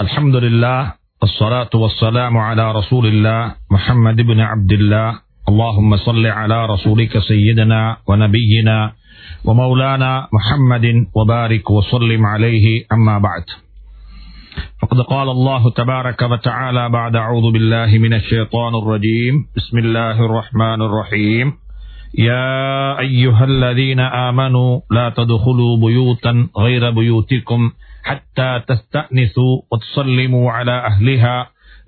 الحمد لله والصلاة والسلام على رسول الله محمد بن عبد الله اللهم صل على رسولك سيدنا ونبينا ومولانا محمد وبارك وسلم عليه أما بعد فقد قال الله تبارك وتعالى بعد أعوذ بالله من الشيطان الرجيم بسم الله الرحمن الرحيم يا أيها الذين آمنوا لا تدخلوا بيوتا غير بيوتكم حتى تستأنسوا وتسلموا على أهلها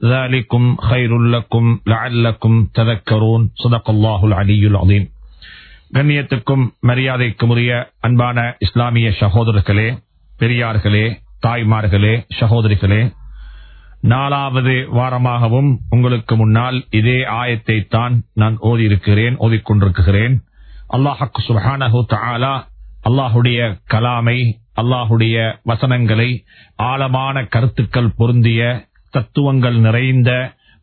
ذلكم خير لكم لعلكم تذكرون صدق الله العلي العظيم கண்ணியத்துக்கும் மரியாதைக்கும் உரிய அன்பான இஸ்லாமிய சகோதரர்களே பெரியார்களே தாய்மார்களே சகோதரிகளே நாலாவது வாரமாகவும் உங்களுக்கு முன்னால் இதே ஆயத்தை தான் நான் ஓதியிருக்கிறேன் ஓதிக்கொண்டிருக்கிறேன் அல்லாஹக்கு சுபஹானஹு தஆலா அல்லாஹுடைய கலாமை அல்லாஹுடைய வசனங்களை ஆழமான கருத்துக்கள் பொருந்திய தத்துவங்கள் நிறைந்த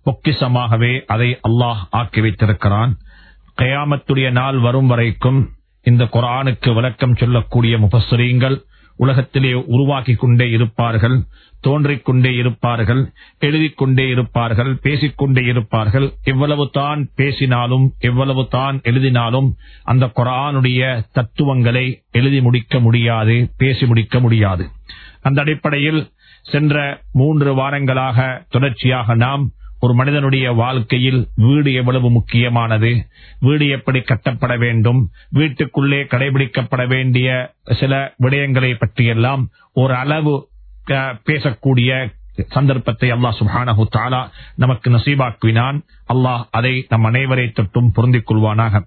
பொக்கிசமாகவே அதை அல்லாஹ் ஆக்கி வைத்திருக்கிறான். கயாமத்துடைய நாள் வரும் வரைக்கும் இந்த குரானுக்கு விளக்கம் சொல்லக்கூடிய முபஸ்ரீங்கள் உலகத்திலே உருவாக்கிக் கொண்டே இருப்பார்கள் தோன்றிக் கொண்டே இருப்பார்கள் எழுதிக் கொண்டே இருப்பார்கள் பேசிக்கொண்டே இருப்பார்கள். எவ்வளவு தான் பேசினாலும் எவ்வளவு தான் எழுதினாலும் அந்த குரானுடைய தத்துவங்களை எழுதி முடிக்க முடியாது பேசி முடிக்க முடியாது. அந்த அடிப்படையில் சென்ற மூன்று வாரங்களாக தொடர்ச்சியாக நாம் ஒரு மனிதனுடைய வாழ்க்கையில் வீடு எவ்வளவு முக்கியமானது? வீடு எப்படி கட்டப்பட வேண்டும்? வீட்டுக்குள்ளே கடைபிடிக்கப்பட வேண்டிய சில விடயங்களை பற்றியெல்லாம் ஒரு அளவு பேசக்கூடிய சந்தர்ப்பத்தை அல்லாஹ் சுஹானஹு தாலா நமக்கு நசீபாக்குவினான். அல்லாஹ் அதை நம் அனைவரை தொட்டும் பொருந்திக் கொள்வானாக.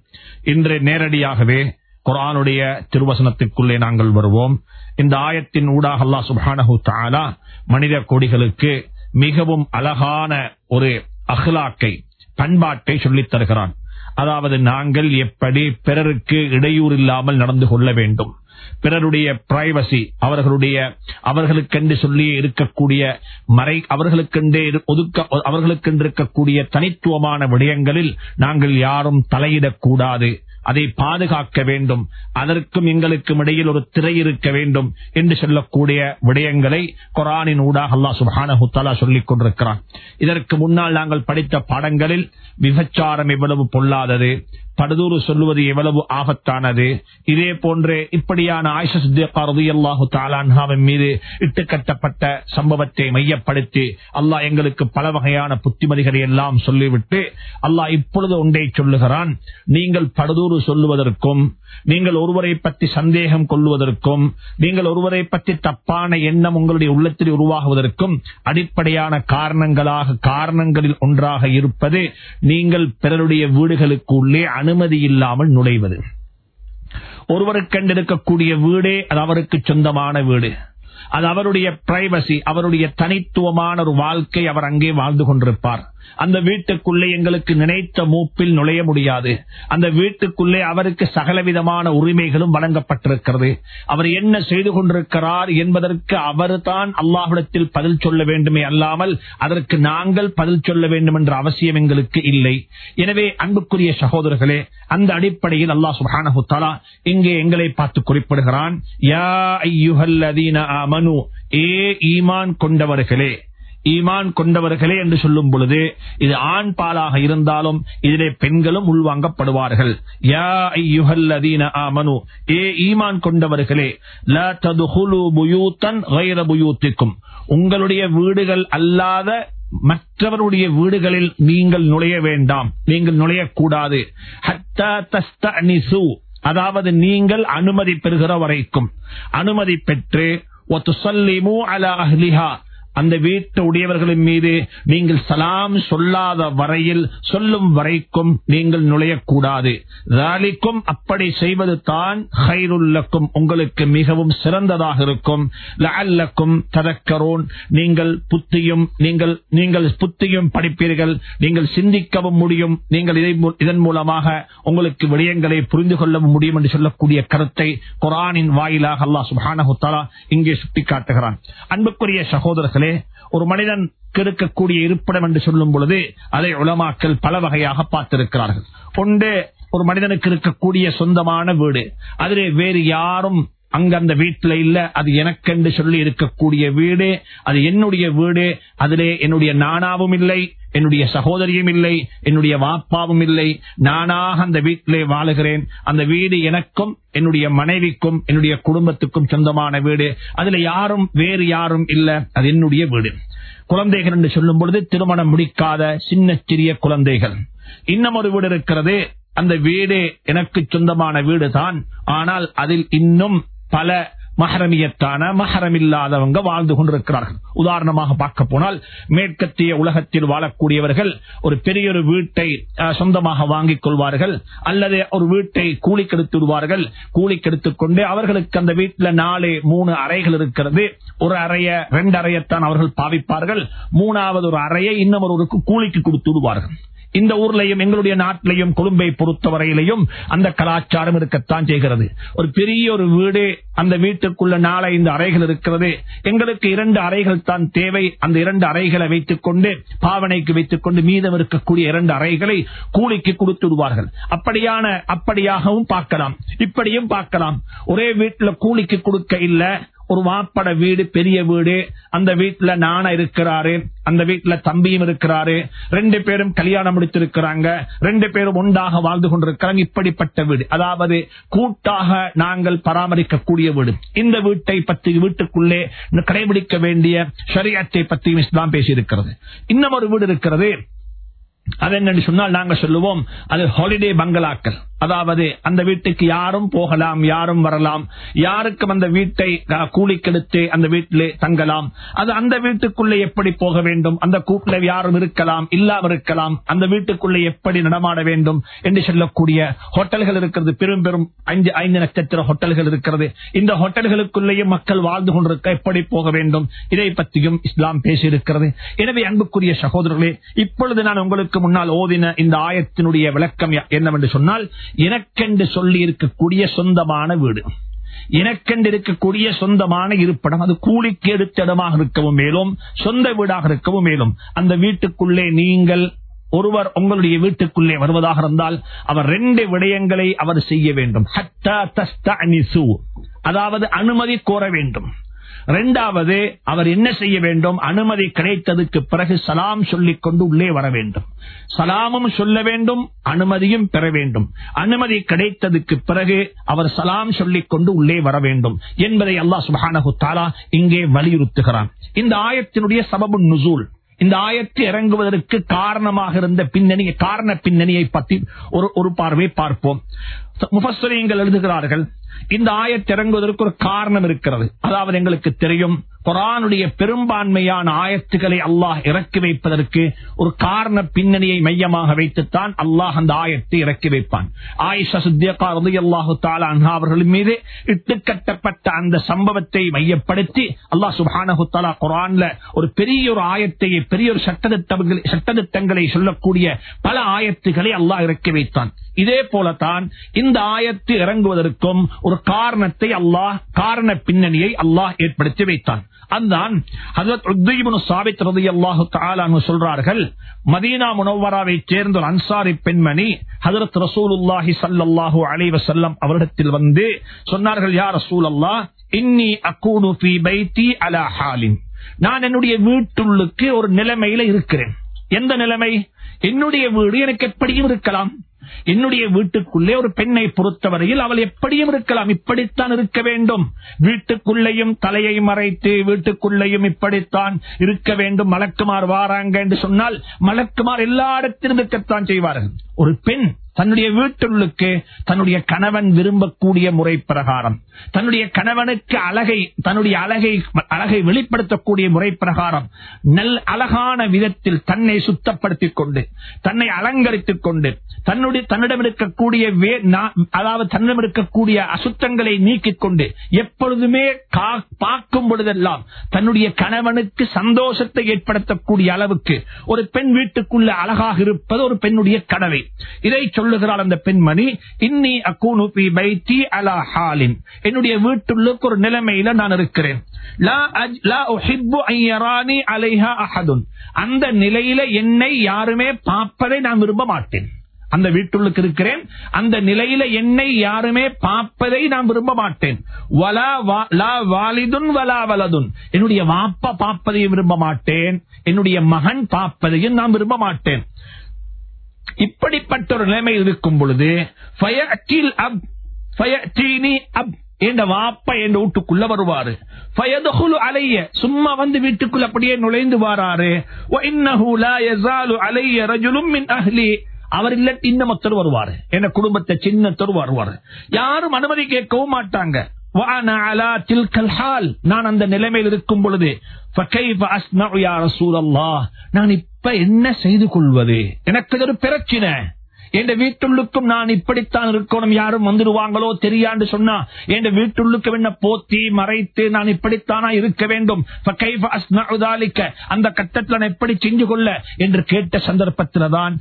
இன்று நேரடியாகவே குரானுடைய திருவசனத்திற்குள்ளே நாங்கள் வருவோம். இந்த ஆயத்தின் ஊடாக அல்லாஹ் சுஹானஹு தாலா மனித கொடிகளுக்கு மிகவும் அழகான ஒரு அஹ்லாக்கை பண்பாட்டை சொல்லித் தருகிறான். அதாவது நாங்கள் எப்படி பிறருக்கு இடையூறு இல்லாமல் நடந்து கொள்ள வேண்டும். பிறருடைய பிரைவசி அவர்களுடைய அவர்களுக்கென்று சொல்லி இருக்கக்கூடிய மறை அவர்களுக்கென்றே ஒதுக்க அவர்களுக்கென்று இருக்கக்கூடிய தனித்துவமான விடயங்களில் நாங்கள் யாரும் தலையிடக்கூடாது. அதை பாதுகாக்க வேண்டும். அதற்கும் எங்களுக்கும் இடையில் ஒரு திரை இருக்க வேண்டும் என்று சொல்லக்கூடிய விடயங்களை குரானின் ஊடாக அல்லா சுபானஹுத்தாலா சொல்லிக் கொண்டிருக்கிறான். இதற்கு முன்னால் நாங்கள் படித்த பாடங்களில் விபச்சாரம் எவ்வளவு பொல்லாதது படுதூறு சொல்லுவது எவ்வளவு ஆபத்தானது? இதே போன்றே இப்படியான ஆயுஷாஹு தாலான்ஹாவின் மீது இட்டு கட்டப்பட்ட சம்பவத்தை மையப்படுத்தி அல்லாஹ் எங்களுக்கு பல வகையான புத்திமதிகளை எல்லாம் சொல்லிவிட்டு அல்லாஹ் இப்பொழுது ஒன்றை சொல்லுகிறான். நீங்கள் படுதூறு சொல்லுவதற்கும் நீங்கள் ஒருவரை பற்றி சந்தேகம் கொள்வதற்கும் நீங்கள் ஒருவரை பற்றி தப்பான எண்ணம் உங்களுடைய உள்ளத்தில் உருவாகுவதற்கும் அடிப்படையான காரணங்களாக காரணங்களில் ஒன்றாக இருப்பது நீங்கள் பிறருடைய வீடுகளுக்கு உள்ளே அனுமதி இல்லாமல் நுழைவது. ஒருவர் கண்டிருக்கக்கூடிய வீடே அது அவருக்கு சொந்தமான வீடு. அது அவருடைய பிரைவசி அவருடைய தனித்துவமான ஒரு வாழ்க்கை அவர் அங்கே வாழ்ந்து கொண்டிருப்பார். அந்த வீட்டுக்குள்ளே எங்களுக்கு நினைத்த மூப்பில் நுழைய முடியாது. அந்த வீட்டுக்குள்ளே அவருக்கு சகலவிதமான உரிமைகளும் வழங்கப்பட்டிருக்கிறது. அவர் என்ன செய்து கொண்டிருக்கிறார் என்பதற்கு அவர் தான் அல்லாஹிடத்தில் பதில் சொல்ல வேண்டுமே அல்லாமல் அதற்கு நாங்கள் பதில் சொல்ல வேண்டும் என்ற அவசியம் எங்களுக்கு இல்லை. எனவே அன்புக்குரிய சகோதரர்களே அந்த அடிப்படையில் அல்லாஹ் சுபானஹுத்தாலா இங்கே எங்களை பார்த்து குறிப்பிடுகிறான். யா ஐயுஹல்லதீன ஏ ஈமான் கொண்டவர்களே ஈமான் கொண்டவர்களே என்று சொல்லும் பொழுது இது ஆண் பாலாக இருந்தாலும் இதிலே பெண்களும் உள்வாங்கப்படுவார்கள். ஏ ஈமான் கொண்டவர்களே புயூத்திக்கும். உங்களுடைய வீடுகள் அல்லாத மற்றவருடைய வீடுகளில் நீங்கள் நுழைய வேண்டாம். நீங்கள் நுழையக்கூடாது. அதாவது நீங்கள் அனுமதி பெறுகிற வரைக்கும். அனுமதி பெற்று அந்த வீட்டு உடையவர்களின் மீது நீங்கள் சலாம் சொல்லாத வரையில் சொல்லும் வரைக்கும் நீங்கள் நுழையக்கூடாது. ராலிக்கும் அப்படி செய்வது தான் ஹைருல்லக்கும் உங்களுக்கு மிகவும் சிறந்ததாக இருக்கும். லஅல்லக்கும் ததக்கரோன். நீங்கள் புத்தியும் நீங்கள் நீங்கள் புத்தியும் படிப்பீர்கள். நீங்கள் சிந்திக்கவும் முடியும். நீங்கள் இதை இதன் மூலமாக உங்களுக்கு விடயங்களை புரிந்து கொள்ளவும் முடியும் என்று சொல்லக்கூடிய கருத்தை குரானின் வாயிலாக அல்லா சுப்ஹானஹு தஆலா இங்கே சுட்டிக்காட்டுகிறான். அன்புக்குரிய சகோதரர்கள் ஒரு மனிதன் கெடுக்கக்கூடிய இருப்பிடம் என்று சொல்லும் பொழுது அதை உலமாக்கல் பல வகையாக பார்த்திருக்கிறார்கள். ஒன்று ஒரு மனிதனுக்கு இருக்கக்கூடிய சொந்தமான வீடு. அதிலே வேறு யாரும் அங்க அந்த வீட்டுல இல்ல அது எனக்கென்று சொல்லி இருக்கக்கூடிய வீடு அது என்னுடைய வீடு அதிலே என்னுடைய நானாவும் இல்லை என்னுடைய சகோதரியும் இல்லை என்னுடைய வாப்பாவும் இல்லை. நானாக அந்த வீட்டிலே வாழுகிறேன். அந்த வீடு எனக்கும் என்னுடைய மனைவிக்கும் என்னுடைய குடும்பத்துக்கும் சொந்தமான வீடு. அதுல யாரும் வேறு யாரும் இல்ல. அது என்னுடைய வீடு. குழந்தைகள் என்று சொல்லும் பொழுது திருமணம் முடிக்காத சின்ன சிறிய குழந்தைகள். இன்னும் ஒரு வீடு இருக்கிறது. அந்த வீடு எனக்கு சொந்தமான வீடு தான் ஆனால் அதில் இன்னும் பல மகரமியத்தான மகரம் இல்லாதவங்க வாழ்ந்து கொண்டிருக்கிறார்கள். உதாரணமாக பார்க்க போனால் மேற்கத்திய உலகத்தில் வாழக்கூடியவர்கள் ஒரு பெரிய ஒரு வீட்டை சொந்தமாக வாங்கிக் கொள்வார்கள் அல்லது ஒரு வீட்டை கூலிக்கெடுத்து விடுவார்கள். கூலிக்கெடுத்துக் கொண்டு அவர்களுக்கு அந்த வீட்டில் நாலு மூணு அறைகள் இருக்கிறது. ஒரு அறைய ரெண்டு அறையத்தான் அவர்கள் பாவிப்பார்கள். மூணாவது ஒரு அறையை இன்னும் ஒருவருக்கு கூலிக்கு கொடுத்து விடுவார்கள். இந்த ஊர்லயும் எங்களுடைய நாட்டிலையும் கொழும்பை பொறுத்தவரையிலையும் அந்த கலாச்சாரம் இருக்கத்தான் செய்கிறது. ஒரு பெரிய ஒரு வீடு அந்த வீட்டுக்குள்ள நாளை இந்த அறைகள் இருக்கிறது. எங்களுக்கு இரண்டு அறைகள் தான் தேவை. அந்த இரண்டு அறைகளை வைத்துக் கொண்டு பாவனைக்கு வைத்துக் கொண்டு மீதம் இருக்கக்கூடிய இரண்டு அறைகளை கூலிக்கு கொடுத்து விடுவார்கள். அப்படியான அப்படியாகவும் பார்க்கலாம். இப்படியும் பார்க்கலாம். ஒரே வீட்டுல கூலிக்கு கொடுக்க இல்ல. ஒரு வாப்பட வீடு பெரிய வீடு. அந்த வீட்டுல நானா இருக்கிறாரு. அந்த வீட்டுல தம்பியும் இருக்கிறாரு. ரெண்டு பேரும் கல்யாணம் முடித்திருக்கிறாங்க. ரெண்டு பேரும் ஒன்றாக வாழ்ந்து கொண்டிருக்கிறாங்க. இப்படிப்பட்ட வீடு. அதாவது கூட்டாக நாங்கள் பராமரிக்கக்கூடிய வீடு. இந்த வீட்டை பற்றி வீட்டுக்குள்ளே கடைபிடிக்க வேண்டிய ஷரியத்தை பற்றியும் இஸ்லாம் பேசியிருக்கிறது. இன்னும் ஒரு வீடு இருக்கிறது. அது சொன்னால் நாங்கள் சொல்லுவோம் அது ஹாலிடே பங்களாக்கள். அதாவது அந்த வீட்டுக்கு யாரும் போகலாம் யாரும் வரலாம். யாருக்கும் அந்த வீட்டை கூலிக்கெடுத்து அந்த வீட்டிலே தங்கலாம். அது அந்த வீட்டுக்குள்ளே எப்படி போக வேண்டும்? அந்த கூட்டில் யாரும் இருக்கலாம் இல்லாம இருக்கலாம். அந்த வீட்டுக்குள்ளே எப்படி நடமாட வேண்டும் என்று சொல்லக்கூடிய ஹோட்டல்கள் இருக்கிறது. பெரும் பெரும் ஐந்து ஐந்து நட்சத்திர ஹோட்டல்கள் இருக்கிறது. இந்த ஹோட்டல்களுக்குள்ளேயே மக்கள் வாழ்ந்து கொண்டிருக்க எப்படி போக வேண்டும்? இதை பற்றியும் இஸ்லாம் பேசியிருக்கிறது. எனவே அன்புக்குரிய சகோதரர்களே இப்பொழுது நான் உங்களுக்கு இதற்கு முன்னால் ஓதின இந்த ஆயத்தினுடைய விளக்கம் என்னவென்று சொன்னால் எனக்கென்று சொல்லி இருக்கக்கூடிய சொந்தமான வீடு. எனக்கென்று இருக்கக்கூடிய சொந்தமான இருப்பிடம். அது கூலிக்கு எடுத்த இடமாக இருக்கவும் மேலும் சொந்த வீடாக இருக்கவும் மேலும். அந்த வீட்டுக்குள்ளே நீங்கள் ஒருவர் உங்களுடைய வீட்டுக்குள்ளே வருவதாக இருந்தால் அவர் ரெண்டு விடயங்களை அவர் செய்ய வேண்டும். அதாவது அனுமதி கோர வேண்டும். இரண்டாவது அவர் என்ன செய்ய வேண்டும்? அனுமதி கிடைத்ததுக்கு பிறகு சலாம் சொல்லிக் கொண்டு உள்ளே வர வேண்டும். சலாமும் சொல்ல வேண்டும் அனுமதியும் பெற வேண்டும். அனுமதி கிடைத்ததுக்கு பிறகு அவர் சலாம் சொல்லிக் கொண்டு உள்ளே வர வேண்டும் என்பதை அல்லாஹ் சுப்ஹானஹு தாலா இங்கே வலியுறுத்துகிறான். இந்த ஆயத்தினுடைய சபபு நுசூல். இந்த ஆயத்து இறங்குவதற்கு காரணமாக இருந்த பின்னணி காரண பின்னணியை பற்றி ஒரு ஒரு பார்வை பார்ப்போம். முஃபஸ்ஸரீன்கள் எழுதுகிறார்கள் இந்த ஆயத்திறங்குவதற்கு ஒரு காரணம் இருக்கிறது. அதாவது எங்களுக்கு தெரியும் குரானுடைய பெரும்பான்மையான ஆயத்துக்களை அல்லாஹ் இறக்கி வைப்பதற்கு ஒரு காரண பின்னணியை மையமாக வைத்துத்தான் அல்லாஹ் அந்த ஆயத்தை இறக்கி வைப்பான். ஆயிஷா சித்தியகா ரலியல்லாஹு அல்லாஹு அன்ஹா அவர்களின் மீது இட்டுக்கட்டப்பட்ட அந்த சம்பவத்தை மையப்படுத்தி அல்லாஹ் சுப்ஹானஹு தாலா குரான்ல ஒரு பெரிய ஒரு ஆயத்தை பெரிய ஒரு சட்டத்திட்டங்களை சட்டத்திட்டங்களை சொல்லக்கூடிய பல ஆயத்துக்களை அல்லாஹ் இறக்கி வைத்தான். இதே போலத்தான் இந்த ஆயத்து இறங்குவதற்கும் ஒரு காரணத்தை அல்லாஹ் காரண பின்னணியை அல்லாஹ் ஏற்படுத்தி வைத்தான். அதுதான் சொல்றார்கள் மதீனா முனவராவை சேர்ந்த அன்சாரி பெண்மணி ஹஜரத் ரசூலுல்லாஹி சல்லாஹூ அலைஹி செல்லம் அவரிடத்தில் வந்து சொன்னார்கள் யார் ரசூல் அல்லா இன்னி அகூனு அலா ஹாலின். நான் என்னுடைய வீட்டுள்ளுக்கு ஒரு நிலைமையில இருக்கிறேன். எந்த நிலைமை? என்னுடைய வீடு எனக்கு எப்படியும் இருக்கலாம். என்னுடைய வீட்டுக்குள்ளே ஒரு பெண்ணை பொறுத்தவரையில் அவள் எப்படியும் இருக்கலாம் இப்படித்தான் இருக்க வேண்டும். வீட்டுக்குள்ளேயும் தலையை மறைத்து வீட்டுக்குள்ளேயும் இப்படித்தான் இருக்க வேண்டும். மலக்குமார் வாராங்க என்று சொன்னால் மலக்குமார் எல்லா இடத்திலும் இருக்கத்தான் செய்வார்கள். ஒரு பெண் தன்னுடைய வீட்டுள்ளுக்கு தன்னுடைய கணவன் விரும்பக்கூடிய முறை பிரகாரம். தன்னுடைய கணவனுக்கு அழகை தன்னுடைய அழகை அழகை வெளிப்படுத்தக்கூடிய முறை பிரகாரம். நல் அழகான விதத்தில் தன்னை சுத்தப்படுத்திக் கொண்டு தன்னை அலங்கரித்துக் கொண்டு தன்னுடைய தன்னிடம் இருக்கக்கூடிய வே- அதாவது தன்னிடம் இருக்கக்கூடிய அசுத்தங்களை நீக்கிக் கொண்டு எப்பொழுதுமே கா- பார்க்கும் பொழுதெல்லாம் தன்னுடைய கணவனுக்கு சந்தோஷத்தை ஏற்படுத்தக்கூடிய அளவுக்கு ஒரு பெண் வீட்டுக்குள்ள அழகாக இருப்பது ஒரு பெண்ணுடைய கடவை இதை சொல்லுகிறாள் அந்த பெண்மணி இன்னி அக்கூனு பி பைத்தி அலா ஹாலின். என்னுடைய வீட்டுள்ளுக்கு ஒரு நிலைமையில நான் இருக்கிறேன். அந்த நிலையில என்னை யாருமே பார்ப்பதை நான் விரும்ப மாட்டேன். அந்த வீட்டுள்ளுக்கு இருக்கிறேன். அந்த நிலையில என்னை யாருமே பார்ப்பதை நான் விரும்ப மாட்டேன். என்னுடைய வாப்பா பார்ப்பதையும் விரும்ப மாட்டேன். என்னுடைய மகன் பார்ப்பதையும் நான் விரும்ப மாட்டேன். இப்படிப்பட்ட ஒரு நிலைமை இருக்கும் பொழுது என்ற வாப்பா என்ற வீட்டுக்குள்ள வருவாரு. பயதுகுலு அலைய சும்மா வந்து வீட்டுக்குள்ள அப்படியே நுழைந்து வாராரு. அலைய ரஜுலும் அவர் இல்லாட்டி இன்னும் ஒருத்தர் வருவாரு. என குடும்பத்தை சின்னத்தர் வருவாரு. யாரும் அனுமதி கேட்கவும் மாட்டாங்க. நான் அந்த நிலைமையில் இருக்கும் பொழுது நான் இப்ப என்ன செய்து கொள்வது? எனக்கு ஒரு பிரச்சினை. என் வீட்டுள்ளுக்கும் நான் இப்படித்தான் இருக்கணும் யாரும் வந்துடுவாங்களோ தெரியாண்டு சொன்னா என் வீட்டுள்ளுக்கு என்ன போத்தி மறைத்து நான் இப்படித்தானா இருக்க வேண்டும்? அந்த கட்டத்தில் எப்படி செஞ்சு கொள்ள? என்று கேட்ட சந்தர்ப்பத்தில் தான்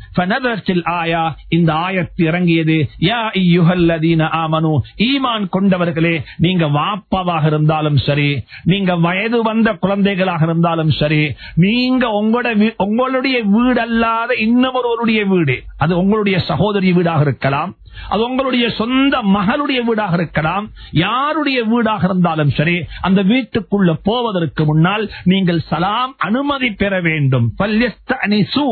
ஆயா இந்த ஆயத்து இறங்கியது. யா ஐயுகல்லதீன ஆமனு ஈமான் கொண்டவர்களே நீங்க வாப்பாவாக இருந்தாலும் சரி நீங்க வயது வந்த குழந்தைகளாக இருந்தாலும் சரி நீங்க உங்களுடைய உங்களுடைய வீடு அல்லாத இன்னொருவருடைய வீடு அது உங்களுடைய சகோதரி வீடாக இருக்கலாம். அது உங்களுடைய சொந்த மகளுடைய வீடாக இருக்கலாம். யாருடைய வீடாக இருந்தாலும் சரி அந்த வீட்டுக்குள்ள போவதற்கு முன்னால் நீங்கள் சலாம் அனுமதி பெற வேண்டும்.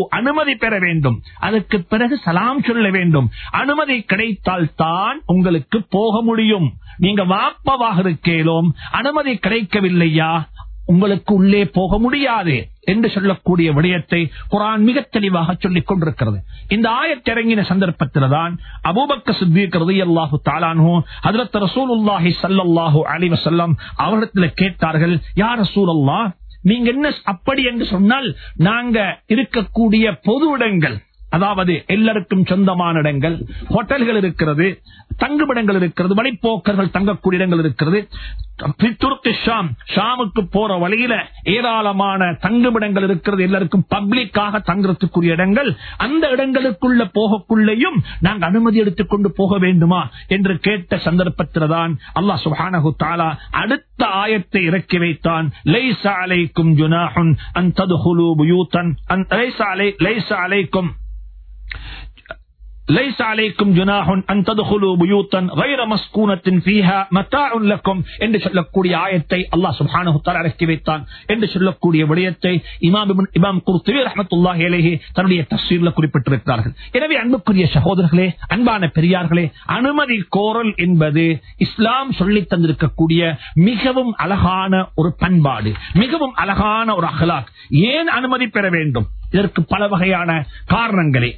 அனுமதி பெற வேண்டும். அதற்கு பிறகு சலாம் சொல்ல வேண்டும். அனுமதி கிடைத்தால் தான் உங்களுக்கு போக முடியும். நீங்க வாப்பவாக இருக்கேலும். அனுமதி கிடைக்கவில்லையா? உங்களுக்கு உள்ளே போக முடியாது என்று சொல்லக்கூடிய விடயத்தை குரான் மிக தெளிவாக சொல்லிக் கொண்டிருக்கிறது. இந்த ஆயத்திறங்கின சந்தர்ப்பத்தில் தான் அபூபக்க சித்திக்கிறது அல்லாஹு தாலானு ஹதரத் ரசூலுல்லாஹி சல்லாஹூ அலி வசல்லம் அவரிடத்தில் கேட்டார்கள் யார் ரசூலல்லாஹ் நீங்க என்ன அப்படி என்று சொன்னால் நாங்க இருக்கக்கூடிய பொது இடங்கள் அதாவது எல்லாருக்கும் சொந்தமான இடங்கள் ஹோட்டல்கள் இருக்கிறது தங்குமிடங்கள் இருக்கிறது வழிப்போக்கர்கள் தங்கக்கூடிய இடங்கள் இருக்கிறது. ஷாமுக்கு போற வழியில ஏராளமான தங்குமிடங்கள் இருக்கிறது. எல்லாருக்கும் பப்ளிக்காக தங்குறதுக்குரிய இடங்கள். அந்த இடங்களுக்குள்ள போகக்குள்ளேயும் நாங்கள் அனுமதி எடுத்துக்கொண்டு போக வேண்டுமா என்று கேட்ட சந்தர்ப்பத்தில் தான் அல்லாஹ் சுப்ஹானஹு தஆலா அடுத்த ஆயத்தை இறக்கி வைத்தான். லைஸ அலைக்கும் ஜுனாஹுன் அன் ததுஹுலு புயூதன் அன் லைஸ அலை லைஸ அலைக்கும். லைஸ் அலைக்கும் ஜுனாஹுன் அந்ததுகுலு புயூத்தன் வைர மஸ்கூனத்தின் ஃபீஹா மத்தாஉன் லக்கும் என்று சொல்லக்கூடிய ஆயத்தை அல்லாஹ் சுப்ஹானஹு தஆலா இறக்கி வைத்தான். என்று சொல்லக்கூடிய விடயத்தை இமாம் இப்னு இமாம் குர்துபி ரஹ்மத்துல்லாஹி அலைஹி தன்னுடைய தஃசீரில் குறிப்பிட்டிருக்கிறார்கள். எனவே அன்புக்குரிய சகோதரர்களே அன்பான பெரியார்களே அனுமதி கோரல் என்பது இஸ்லாம் சொல்லி தந்திருக்கக்கூடிய மிகவும் அழகான ஒரு பண்பாடு மிகவும் அழகான ஒரு அகலாக். ஏன் அனுமதி பெற வேண்டும்? இதற்கு பல வகையான காரணங்களை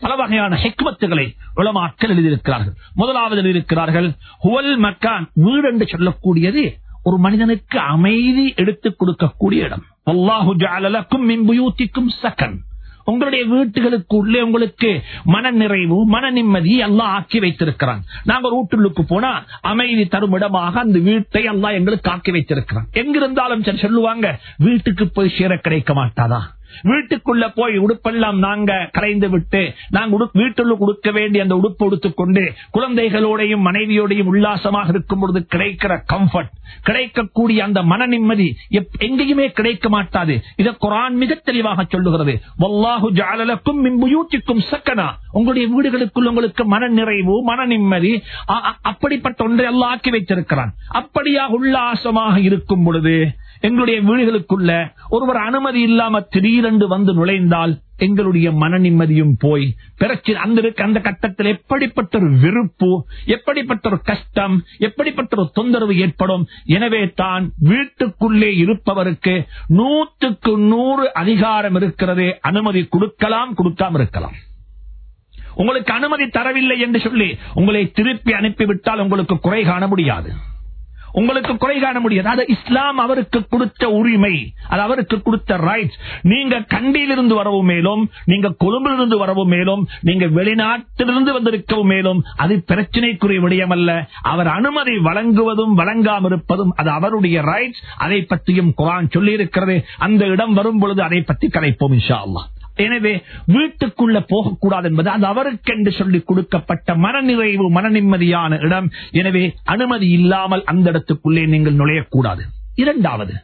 பல வகையான ஹெக்மத்துகளை உளமாக்கல் எழுதியிருக்கிறார்கள். முதலாவது எழுதியிருக்கிறார்கள் ஹுவல் மக்கான் வீடு என்று சொல்லக்கூடியது ஒரு மனிதனுக்கு அமைதி எடுத்துக் கொடுக்கக்கூடிய இடம். அல்லாஹு ஜஅலலக்கும் சக்கன் உங்களுடைய வீட்டுகளுக்கு உள்ளே உங்களுக்கு மன நிறைவு மன நிம்மதி எல்லாம் ஆக்கி வைத்திருக்கிறான். நாங்க ஒரு போனா அமைதி தரும் இடமாக அந்த வீட்டை எல்லாம் எங்களுக்கு ஆக்கி வைத்திருக்கிறான். எங்கிருந்தாலும் சரி சொல்லுவாங்க வீட்டுக்கு போய் சேர கிடைக்க மாட்டாதான் வீட்டுக்குள்ள போய் உடுப்பெல்லாம் நாங்க கரைந்து விட்டு நாங்க வீட்டுள்ள கொடுக்க வேண்டிய அந்த உடுப்பு உடுத்துக்கொண்டு குழந்தைகளோடையும் மனைவியோடையும் உல்லாசமாக இருக்கும் பொழுது கிடைக்கிற கம்ஃபர்ட் கிடைக்கக்கூடிய அந்த மன நிம்மதி எங்கேயுமே கிடைக்க மாட்டாது. இதை குரான் மிக தெளிவாக சொல்லுகிறது. வல்லாஹு ஜாலலக்கும் மின்புயூட்டிக்கும் சக்கனா. உங்களுடைய வீடுகளுக்குள் உங்களுக்கு மன நிறைவு மன நிம்மதி அப்படிப்பட்ட ஒன்றை எல்லாம் ஆக்கி வைத்திருக்கிறான். அப்படியா உல்லாசமாக இருக்கும் பொழுது எங்களுடைய வீடுகளுக்குள்ள ஒருவர் அனுமதி இல்லாம திடீரென்று வந்து நுழைந்தால் எங்களுடைய மன நிம்மதியும் போய். பிரச்சனை அந்த அந்த கட்டத்தில் எப்படிப்பட்ட ஒரு வெறுப்பு எப்படிப்பட்ட ஒரு கஷ்டம் எப்படிப்பட்ட ஒரு தொந்தரவு ஏற்படும்? எனவே தான் வீட்டுக்குள்ளே இருப்பவருக்கு நூற்றுக்கு நூறு அதிகாரம் இருக்கிறதே. அனுமதி கொடுக்கலாம் கொடுக்காம இருக்கலாம். உங்களுக்கு அனுமதி தரவில்லை என்று சொல்லி உங்களை திருப்பி அனுப்பிவிட்டால் உங்களுக்கு குறை காண முடியாது. உங்களுக்கு குறை காண முடியாது. அது இஸ்லாம் அவருக்கு கொடுத்த உரிமை. அது அவருக்கு கொடுத்த ரைட்ஸ் நீங்க கண்டியிலிருந்து வரவும் மேலும் நீங்க கொழும்பிலிருந்து வரவும் மேலும் நீங்க வெளிநாட்டிலிருந்து வந்திருக்கவும் மேலும் அது பிரச்சனைக்குரிய விடயம் அல்ல அவர் அனுமதி வழங்குவதும் வழங்காம இருப்பதும் அது அவருடைய ரைட்ஸ் அதை பற்றியும் குரான் சொல்லி இருக்கிறது அந்த இடம் வரும் பொழுது அதை பற்றி கலைப்போம் இன்ஷா அல்லா எனவே வீட்டுக்குள்ள போகக்கூடாது என்பது அது அவருக்கென்று சொல்லி கொடுக்கப்பட்ட மனநிறைவு மன நிம்மதியான இடம். எனவே அனுமதி இல்லாமல் அந்த இடத்துக்குள்ளே நீங்கள் நுழையக்கூடாது. இரண்டாவது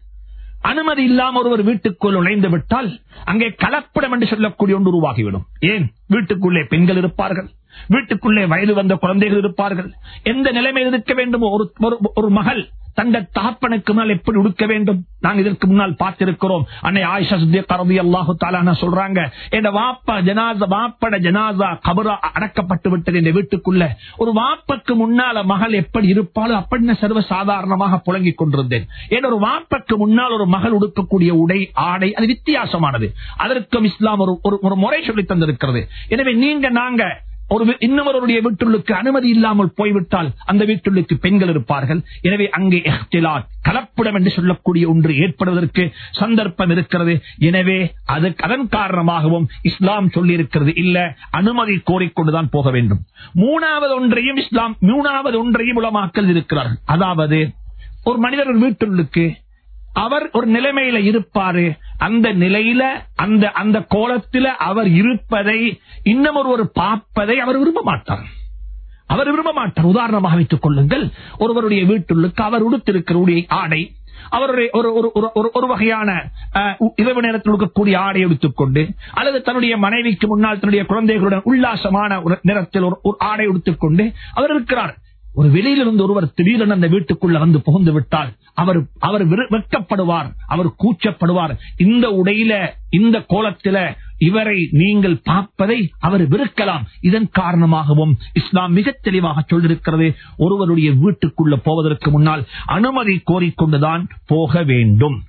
அனுமதி இல்லாம ஒருவர் வீட்டுக்குள் நுழைந்து விட்டால் அங்கே கலப்படம் என்று சொல்லக்கூடிய ஒன்று உருவாகிவிடும். ஏன்? வீட்டுக்குள்ளே பெண்கள் இருப்பார்கள். வீட்டுக்குள்ளே வயது வந்த குழந்தைகள் இருப்பார்கள். எந்த நிலைமையில் இருக்க வேண்டுமோ ஒரு மகள் தந்த தகப்பனுக்கு முன்னால் எப்படி உடுக்க வேண்டும்? நாங்கள் இதற்கு முன்னால் பார்த்திருக்கிறோம். அன்னை ஆயிஷா சித்திகா அல்லாஹு தாலான சொல்றாங்க என் வாப்பா ஜனாசா வாப்பட ஜனாசா கபரா அடக்கப்பட்டு விட்டது இந்த வீட்டுக்குள்ள. ஒரு வாப்பக்கு முன்னால மகள் எப்படி இருப்பாலும் அப்படின்னு சர்வ சாதாரணமாக புழங்கிக் கொண்டிருந்தேன். ஏன் ஒரு வாப்பக்கு முன்னால் ஒரு மகள் உடுக்கக்கூடிய உடை ஆடை அது வித்தியாசமானது. அதற்கும் இஸ்லாம் ஒரு ஒரு- ஒரு முறை சொல்லி தந்திருக்கிறது. எனவே நீங்க நாங்க ஒரு வி- வீட்டுக்கு வீட்டுள்ளுக்கு அனுமதி இல்லாமல் போய்விட்டால் அந்த வீட்டுள்ளுக்கு பெண்கள் இருப்பார்கள். எனவே அங்கே இஹ்திலாத், கலப்படம் என்று சொல்லக்கூடிய ஒன்று ஏற்படுவதற்கு சந்தர்ப்பம் இருக்கிறது. எனவே அது அதன் காரணமாகவும் இஸ்லாம் சொல்லி இருக்கிறது இல்ல அனுமதி கோரிக்கொண்டுதான் போக வேண்டும். மூணாவது ஒன்றையும் இஸ்லாம் மூணாவது ஒன்றையும் உலமாக்கல் இருக்கிறார்கள். அதாவது ஒரு மனிதர் வீட்டுள்ளுக்கு அவர் ஒரு நிலைமையில இருப்பாரு. அந்த நிலையில அந்த அந்த கோலத்தில அவர் இருப்பதை இன்னும் ஒரு பார்ப்பதை அவர் விரும்ப மாட்டார். அவர் விரும்ப மாட்டார். உதாரணமாக வைத்துக் கொள்ளுங்கள். ஒருவருடைய வீட்டுள்ளுக்கு அவர் உடுத்திருக்கிற ஆடை அவருடைய ஒரு ஒரு- ஒரு- ஒரு- ஒரு வகையான இரவு நேரத்தில் இருக்கக்கூடிய ஆடை எடுத்துக்கொண்டு அல்லது தன்னுடைய மனைவிக்கு முன்னால் தன்னுடைய குழந்தைகளுடன் உல்லாசமான ஒரு நிறத்தில் ஒரு ஒரு ஆடை எடுத்துக்கொண்டு அவர் இருக்கிறார். ஒரு வெளியிலிருந்து ஒருவர் திடீரென அந்த வீட்டுக்குள்ள வந்து புகுந்து விட்டால் அவர் அவர் வெட்டப்படுவார் வெட்கப்படுவார் அவர் கூச்சப்படுவார். இந்த உடையில இந்த கோலத்தில இவரை நீங்கள் பார்ப்பதை அவர் வெறுக்கலாம். இதன் காரணமாகவும் இஸ்லாம் மிக தெளிவாக சொல்லிருக்கிறது ஒருவருடைய வீட்டுக்குள்ள போவதற்கு முன்னால் அனுமதி கோரிக்கொண்டுதான் போக வேண்டும்.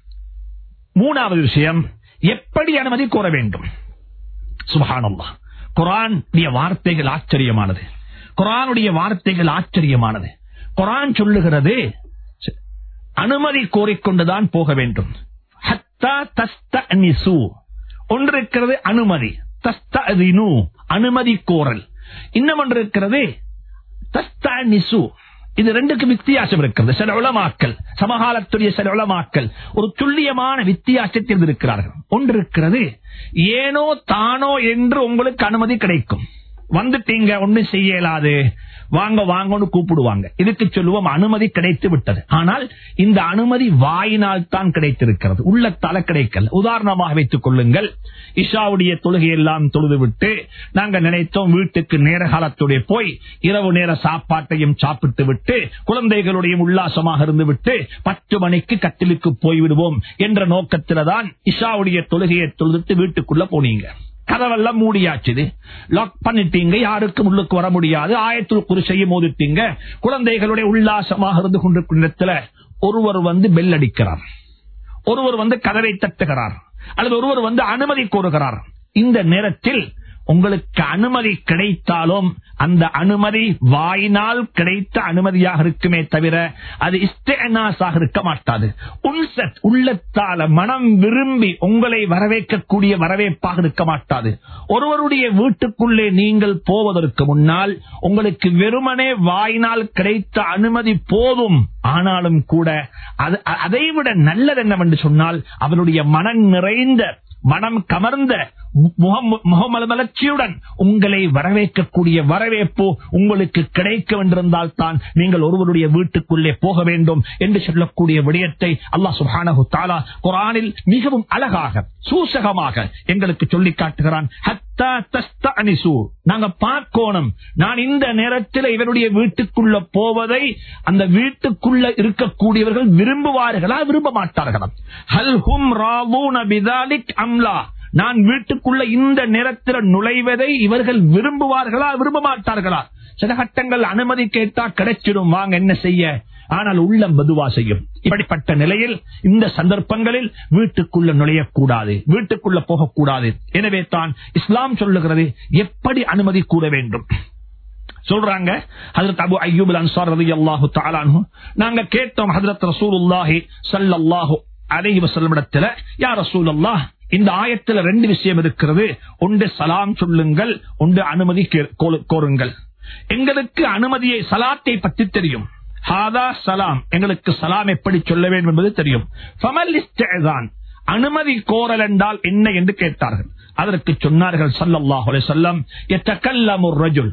மூணாவது விஷயம் எப்படி அனுமதி கோர வேண்டும்? சுபஹானல்லா குரான் வார்த்தைகள் ஆச்சரியமானது. குரானுடைய வார்த்தைகள் ஆச்சரியமானது. குரான் சொல்லுகிறது அனுமதி கோரிக்கொண்டுதான் போக வேண்டும். ஒன்று இருக்கிறது அனுமதி. அனுமதி கோரல். இன்னும் ஒன்று இருக்கிறது இது ரெண்டுக்கு வித்தியாசம் இருக்கிறது. சில உளமாக்கல் சமகாலத்துடைய சில உளமாக்கல் ஒரு துல்லியமான வித்தியாசத்தில் இருக்கிறார்கள். ஒன்று இருக்கிறது ஏனோ தானோ என்று உங்களுக்கு அனுமதி கிடைக்கும். வந்துட்டீங்க ஒண்ணும் செய்யலாது வாங்க வாங்கன்னு கூப்பிடுவாங்க. இதுக்கு சொல்லுவோம் அனுமதி கிடைத்து விட்டது. ஆனால் இந்த அனுமதி வாயினால் தான் கிடைத்திருக்கிறது. உள்ளத்தால கிடைக்கல. உதாரணமாக வைத்துக் கொள்ளுங்கள். இஷாவுடைய தொழுகை எல்லாம் தொழுது விட்டு நாங்க நினைத்தோம் வீட்டுக்கு நேர காலத்துடைய போய் இரவு நேர சாப்பாட்டையும் சாப்பிட்டு விட்டு குழந்தைகளுடைய உல்லாசமாக இருந்து விட்டு பத்து மணிக்கு கட்டிலுக்கு போய்விடுவோம் என்ற நோக்கத்தில்தான் இஷாவுடைய தொழுகையை தொழுதுட்டு வீட்டுக்குள்ள போனீங்க. கதவெல்லாம் மூடியாச்சுது. லாக் பண்ணிட்டீங்க யாருக்கும் உள்ளுக்கு வர முடியாது. ஆயத்துள் குறிசையை மோதிட்டீங்க. குழந்தைகளுடைய உல்லாசமாக இருந்து கொண்டிருக்கும் இடத்துல ஒருவர் வந்து பெல் அடிக்கிறார். ஒருவர் வந்து கதவை தட்டுகிறார். அல்லது ஒருவர் வந்து அனுமதி கோருகிறார். இந்த நேரத்தில் உங்களுக்கு அனுமதி கிடைத்தாலும் அந்த அனுமதி வாயினால் கிடைத்த அனுமதியாக இருக்குமே தவிர அது இஸ்தேனாசாக இருக்க மாட்டாது. உன்சத் உள்ளத்தால மனம் விரும்பி உங்களை வரவேற்கக்கூடிய வரவேற்பாக இருக்க மாட்டாது. ஒருவருடைய வீட்டுக்குள்ளே நீங்கள் போவதற்கு முன்னால் உங்களுக்கு வெறுமனே வாயினால் கிடைத்த அனுமதி போதும். ஆனாலும் கூட அது அதை விட நல்லது என்னவென்று சொன்னால் அவருடைய மனம் நிறைந்த மனம் கமர்ந்த முகமலர்ச்சியுடன் உங்களை வரவேற்கக்கூடிய வரவேற்பு உங்களுக்கு கிடைக்க வேண்டியிருந்தால் தான் நீங்கள் ஒருவருடைய வீட்டுக்குள்ளே போக வேண்டும் என்று சொல்லக்கூடிய விடயத்தை அல்லா சுஹானஹு தாலா குரானில் மிகவும் அழகாக சூசகமாக எங்களுக்கு சொல்லி காட்டுகிறான். நாங்க பார்க்கணும். நான் இந்த நேரத்தில் இவருடைய வீட்டுக்குள்ள போவதை அந்த வீட்டுக்குள்ள இருக்கக்கூடியவர்கள் விரும்புவார்களா விரும்ப மாட்டார்களா? நான் வீட்டுக்குள்ள இந்த நேரத்தில் நுழைவதை இவர்கள் விரும்புவார்களா விரும்ப மாட்டார்களா சில கட்டங்கள் அனுமதி கேட்டா கிடைச்சிடும் வாங்க என்ன செய்ய? ஆனால் உள்ளம் பதுவா செய்யும். இப்படிப்பட்ட நிலையில் இந்த சந்தர்ப்பங்களில் வீட்டுக்குள்ள நுழையக்கூடாது வீட்டுக்குள்ள போகக்கூடாது. எனவே தான் இஸ்லாம் சொல்லுகிறது எப்படி அனுமதி கூற வேண்டும்? சொல்றாங்க ஹஜரத் அபு ஐயூப் அன்சார் ரதி அல்லாஹு அன்ஹு. நாங்க கேட்டோம் ஹஜரத் ரசூலுல்லாஹி ஸல்லல்லாஹு அலைஹி வஸல்லம் யார் யா ரசூலல்லாஹ் இந்த ஆயத்துல ரெண்டு விஷயம் இருக்கிறது. ஒன்று சலாம் சொல்லுங்கள் ஒன்று அனுமதி கோரு- கோருங்கள். எங்களுக்கு அனுமதியை சலாத்தை பற்றி தெரியும். ஹாதா சலாம் எங்களுக்கு சலாம் எப்படி சொல்ல வேண்டும் என்பது தெரியும். அனுமதி கோரல் என்றால் என்ன என்று கேட்டார்கள். அதற்கு சொன்னார்கள் சல்லாஹ் சொல்லம் வஸல்லம் யதகல்லமு ரஜுல்.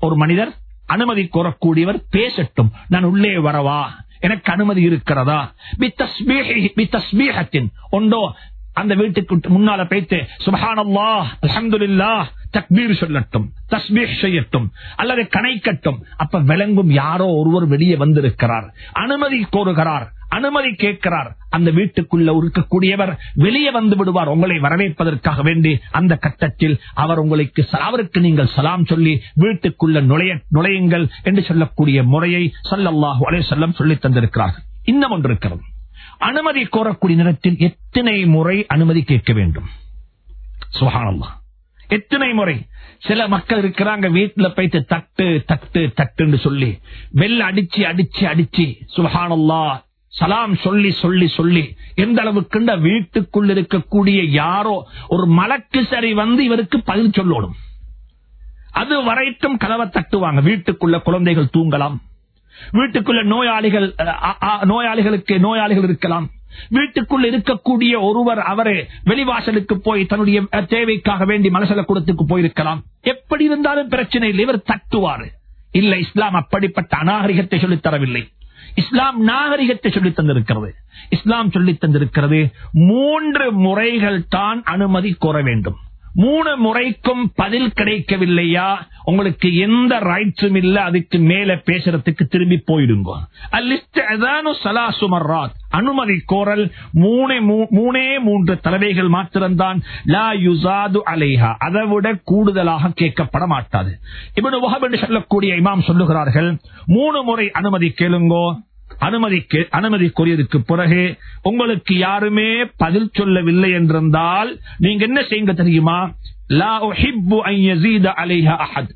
ஒரு மனிதர் அனுமதி கோரக்கூடியவர் பேசட்டும் நான் உள்ளே வரவா? எனக்கு அனுமதி இருக்கிறதா? பித்தஸ்பீஹி- பித்தஸ்பீஹத்தின் ஒன்றோ அந்த வீட்டுக்கு முன்னால போய்த்து சுபஹானல்லா அலமதுல்லா தக்பீர் சொல்லட்டும் தஸ்பீஹ் செய்யட்டும் அல்லது கணைக்கட்டும் அப்ப விளங்கும் யாரோ ஒருவர் வெளியே வந்திருக்கிறார். அனுமதி கோருகிறார் அனுமதி கேட்கிறார். அந்த வீட்டுக்குள்ள இருக்கக்கூடியவர் வெளியே வந்து விடுவார். உங்களை வரவேற்பதற்காக வேண்டி அந்த கட்டத்தில் அவர் உங்களுக்கு அவருக்கு நீங்கள் சலாம் சொல்லி வீட்டுக்குள்ள நுழைய நுழையுங்கள் என்று சொல்லக்கூடிய முறையை ஸல்லல்லாஹு அலே சொல்லம் சொல்லித் தந்திருக்கிறார்கள். இன்னும் ஒன்று இருக்கிறது. அனுமதி கோரக்கூடிய நேரத்தில் எத்தனை முறை அனுமதி கேட்க வேண்டும்? சுஹானல்லா எத்தனை முறை? சில மக்கள் இருக்கிறாங்க வீட்டுல போயிட்டு தட்டு தட்டு தட்டுன்னு சொல்லி வெள்ள அடிச்சு அடிச்சு அடிச்சு சுஹானல்லா சலாம் சொல்லி சொல்லி சொல்லி எந்த அளவுக்கு வீட்டுக்குள் இருக்கக்கூடிய யாரோ ஒரு மலக்கு சரி வந்து இவருக்கு பதில் சொல்லணும். அது வரைக்கும் கதவை தட்டுவாங்க வீட்டுக்குள்ள குழந்தைகள் தூங்கலாம். வீட்டுக்குள்ள நோயாளிகள் நோயாளிகளுக்கு நோயாளிகள் இருக்கலாம். வீட்டுக்குள்ள இருக்கக்கூடிய ஒருவர் அவரே வெளிவாசலுக்கு போய் தன்னுடைய தேவைக்காக வேண்டி மலசல கூடத்துக்கு போயிருக்கலாம். எப்படி இருந்தாலும் பிரச்சனை இல்லை இவர் தட்டுவாரு. இல்ல இஸ்லாம் அப்படிப்பட்ட அநாகரிகத்தை சொல்லித் தரவில்லை. இஸ்லாம் நாகரிகத்தை சொல்லித் தந்திருக்கிறது. இஸ்லாம் சொல்லித் தந்திருக்கிறது மூன்று முறைகள் தான் அனுமதி கோர வேண்டும். மூணு முறைக்கும் பதில் கிடைக்கவில்லையா? உங்களுக்கு எந்த ரைட்ஸும் இல்ல அதுக்கு மேல பேசுறதுக்கு திரும்பி போயிடுங்க. அனுமதி கோரல் மூணே மூ- மூணே மூன்று தலைவைகள் மாத்திரம்தான். அலைஹா. அதை விட கூடுதலாக கேட்கப்பட மாட்டாது. இவனு சொல்லக்கூடிய இமாம் சொல்லுகிறார்கள் மூணு முறை அனுமதி கேளுங்கோ. அனுமதிக்கு அனுமதி கோரியதுக்கு பிறகு உங்களுக்கு யாருமே பதில் சொல்லவில்லை என்றிருந்தால் நீங்க என்ன செய்யுங்க தெரியுமா?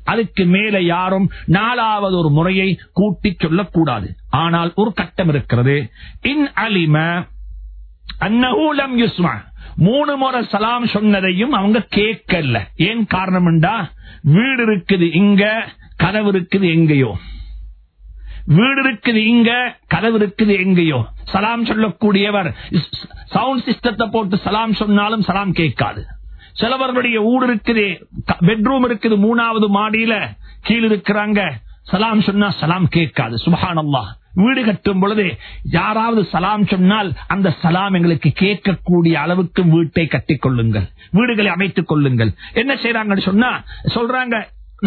அதுக்கு மேல யாரும் நாலாவது ஒரு முறையை கூட்டி சொல்லக்கூடாது. ஆனால் ஒரு கட்டம் இருக்கிறது. இன் அலிம அன்னஹு யுஸ்மா. மூணு முறை சலாம் சொன்னதையும் அவங்க கேட்கல. ஏன் காரணம்டா வீடு இருக்குது இங்க கதவு இருக்குது எங்கேயோ. வீடு இருக்குது இங்க கதவு இருக்குது எங்கேயோ. சலாம் சொல்லக்கூடியவர் சவுண்ட் சிஸ்டத்தை போட்டு சலாம் சொன்னாலும் சலாம் கேட்காது. சிலவர்களுடைய ஊடு இருக்குது பெட்ரூம் இருக்குது மூணாவது மாடியில கீழ் இருக்கிறாங்க. சலாம் சொன்னா சலாம் கேட்காது. சுபஹானல்லாஹ். வீடு கட்டும் பொழுது யாராவது சலாம் சொன்னால் அந்த சலாம் எங்களுக்கு கேட்கக்கூடிய அளவுக்கு வீட்டை கட்டிக் கொள்ளுங்கள் வீடுகளை அமைத்துக் கொள்ளுங்கள். என்ன செய்யறாங்கன்னு சொன்னா சொல்றாங்க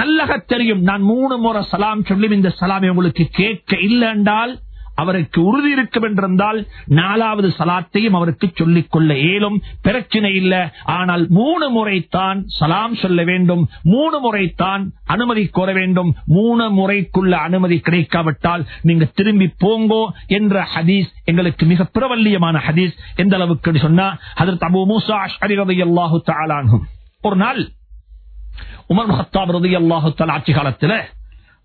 நல்லக தெரியும். நான் மூணு முறை சலாம் சொல்லி இந்த சலாமை உங்களுக்கு கேட்க இல்லை என்றால் அவருக்கு உறுதி இருக்கும் என்றிருந்தால் நாலாவது சலாத்தையும் அவருக்கு சொல்லிக் கொள்ள இயலும். பிரச்சனை இல்லை. ஆனால் மூணு முறைத்தான் சலாம் சொல்ல வேண்டும். மூணு முறைத்தான் அனுமதி கோர வேண்டும். மூணு முறைக்குள்ள அனுமதி கிடைக்காவிட்டால் நீங்க திரும்பி போங்கோ என்ற ஹதீஸ் எங்களுக்கு மிக பிரபல்யமான ஹதீஸ். எந்த அளவுக்கு சொன்னா அதற்கு அபு மூசா அஷ்அரி ரலியல்லாஹு ஒரு நாள் உமர் ஹத்தாப் ரலியல்லாஹு தஆலா ஆட்சி காலத்தில்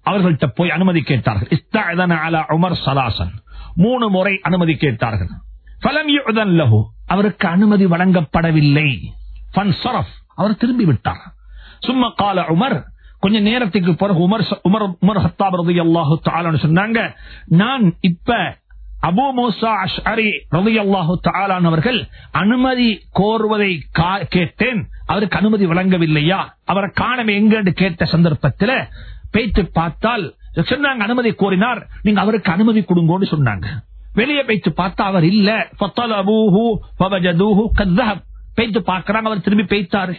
அவர்கள்ட்ட போய் அனுமதி கேட்டார்கள். உமர் சலாசன். மூணு முறை அனுமதி கேட்டார்கள். ஃபலம் அவருக்கு அனுமதி வழங்கப்படவில்லை. அவர் திரும்பி விட்டார் சும்மா கால உமர். கொஞ்ச நேரத்துக்கு பிறகு உமர் உமர் உமர் ஹத்தாப் ரலியல்லாஹு தஆலான்னு சொன்னாங்க நான் இப்ப அபு மூசா அஷ்அரி ரலியல்லாஹு தாலான் அவர்கள் அனுமதி கோருவதை கேட்டேன். அவருக்கு அனுமதி வழங்கவில்லையா? அவரை காணம் எங்கன்னு கேட்ட சந்தர்ப்பத்தில் பேச்சு பார்த்தால் சொன்னாங்க அனுமதி கோரினார் நீங்க அவருக்கு அனுமதி கொடுங்கன்னு சொன்னாங்க. வெளியே பேச்சு பார்த்தா அவர் இல்ல. பேச்சு பார்க்கிறாங்க அவர் திரும்பி பேய்த்தாரு.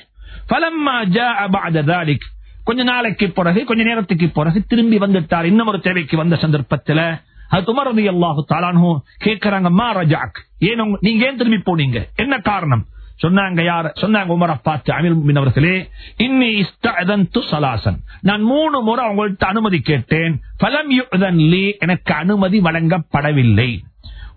கொஞ்ச நாளைக்கு பிறகு கொஞ்ச நேரத்துக்கு பிறகு திரும்பி வந்துட்டார். இன்னும் ஒரு தேவைக்கு வந்த சந்தர்ப்பத்தில் அது உமரது அல்லாஹு தாலானு கேட்கிறாங்க மா ரஜாக் ஏன் நீங்க ஏன் திரும்பி போனீங்க? என்ன காரணம்? சொன்னாங்க யார் சொன்னாங்க உமரை பார்த்து அமீர் முஃமினீன் அவர்களே இன்னி இஸ்தஅதன்து சலாசன். நான் மூணு முறை அவங்கள்ட்ட அனுமதி கேட்டேன். பலம் யுஅதன் எனக்கு அனுமதி வழங்கப்படவில்லை.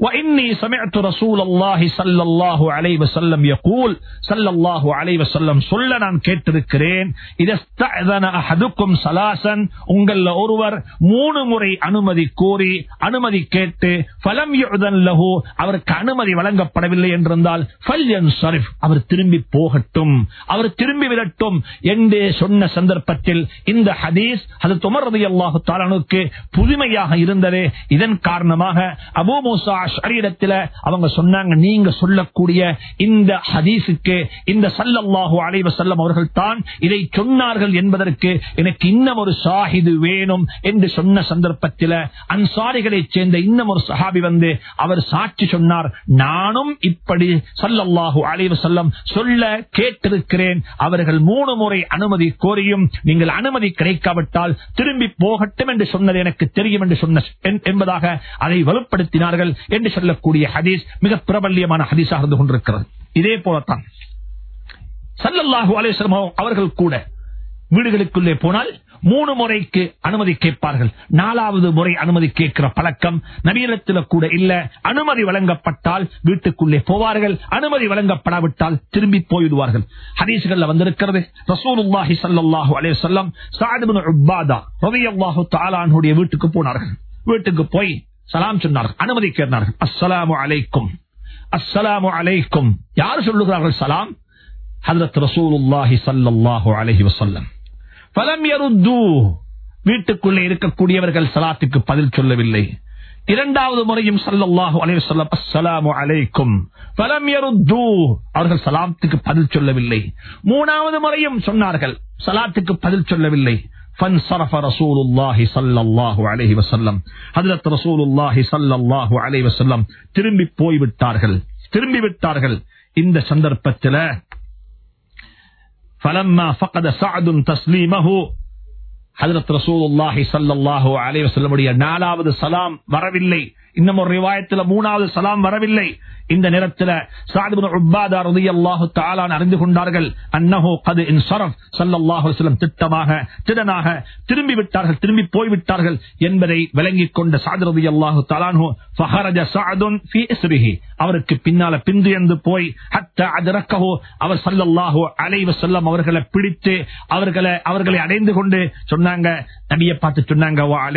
وإني سمعت رسول الله صلى الله عليه وسلم يقول صلى الله عليه وسلم சொல்ல நான் கேட்டிருக்கிறேன் إذا استأذن أحدكم ثلاثا உங்கள ஒருவர் மூணு முறை அனுமதி கோரி அனுமதி கேட்டு فلم يؤذن له அவருக்கு அனுமதி வழங்கப்படவில்லை என்றிருந்தால் فلينصرف அவர் திரும்பி போகட்டும் அவர் திரும்பி விடட்டும் என்று சொன்ன சந்தர்ப்பத்தில் இந்த ஹதீஸ் அது உமர் ரலியல்லாஹு தஆலாவுக்கு புதுமையாக இருந்தது இதன் காரணமாக அபூ மூசா அஷரியிடத்துல அவங்க சொன்னாங்க நீங்க சொல்லக்கூடிய இந்த ஹதீஸுக்கு இந்த சல்லல்லாஹு அலைவ செல்லம் அவர்கள் தான் இதை சொன்னார்கள் என்பதற்கு எனக்கு இன்னும் ஒரு சாஹிது வேணும் என்று சொன்ன சந்தர்ப்பத்தில் அன்சாரிகளை சேர்ந்த இன்னும் ஒரு சஹாபி வந்து அவர் சாட்சி சொன்னார். நானும் இப்படி சல்லல்லாஹு அலைவ செல்லம் சொல்ல கேட்டிருக்கிறேன். அவர்கள் மூணு முறை அனுமதி கோரியும் நீங்கள் அனுமதி கிடைக்காவிட்டால் திரும்பி போகட்டும் என்று சொன்னது எனக்கு தெரியும் என்று சொன்ன என்பதாக அதை வலுப்படுத்தினார்கள். என்று சொல்லக்கூடிய ஹதீஸ் மிக பிரபல்யமான ஹதீஸாக இருந்து கொண்டிருக்கிறது. இதே போலத்தான் சல்லல்லாஹு அலேஸ்வரம் அவர்கள் கூட வீடுகளுக்குள்ளே போனால் மூணு முறைக்கு அனுமதி கேட்பார்கள். நாலாவது முறை அனுமதி கேட்கிற பழக்கம் நவீனத்தில் கூட இல்ல. அனுமதி வழங்கப்பட்டால் வீட்டுக்குள்ளே போவார்கள். அனுமதி வழங்கப்படாவிட்டால் திரும்பி போயிடுவார்கள். ஹதீசுகள்ல வந்திருக்கிறது ரசூலுல்லாஹி சல்லாஹு அலைய சொல்லம் சாதிபின் தாலானுடைய வீட்டுக்கு போனார்கள். வீட்டுக்கு போய் சலாம் சொன்னார்கள் அனுமதி கேட்டார்கள். அஸ்ஸலாமு அலைக்கும் அஸ்ஸலாமு அலைக்கும். யார் சொல்லுகிறார்கள் சலாம்? ஹதரத் ரசூலுல்லாஹி சல்லாஹு அலஹி வசல்லம் பலம் எருது வீட்டுக்குள்ளே இருக்கக்கூடியவர்கள் சலாத்துக்கு பதில் சொல்லவில்லை. இரண்டாவது முறையும் சல்லாஹு அலைஹி வஸல்லம் அஸ்ஸலாமு அலைக்கும். பலம் எருது அவர்கள் சலாத்துக்கு பதில் சொல்லவில்லை. மூணாவது முறையும் சொன்னார்கள் சலாத்துக்கு பதில் சொல்லவில்லை. فانصرف رسول الله صلى الله عليه وسلم حضرت رسول الله صلى الله عليه وسلم திரும்பி போய் விட்டார்கள் திரும்பி விட்டார்கள் இந்த சந்தர்ப்பத்தில் فلما فقد سعد تسليمه ஹதரத் ரசூலுல்லாஹி ஸல்லல்லாஹு அலைஹி வஸல்லமுடைய நாலாவது சலாம் வரவில்லை இன்னும் ஒரு ரிவாயத்தில் மூணாவது சலாம் வரவில்லை. இந்த நேரத்தில் சாதிபுன் அல்லாஹு தாலான் அறிந்து கொண்டார்கள் அன்னஹோ கது இன் சரப் சல்லாஹு திட்டமாக திடனாக திரும்பி விட்டார்கள் திரும்பி போய்விட்டார்கள் என்பதை விளங்கிக் கொண்ட சாதி அல்லாஹு தாலான் அவருக்கு பின்னால பிந்துயர்ந்து போய் ஹத்தா அவர் ஸல்லல்லாஹு அலைவ செல்லம் அவர்களை பிடித்து அவர்களை அவர்களை அடைந்து கொண்டு சொன்னாங்க நபிய பார்த்து சொன்னாங்க வா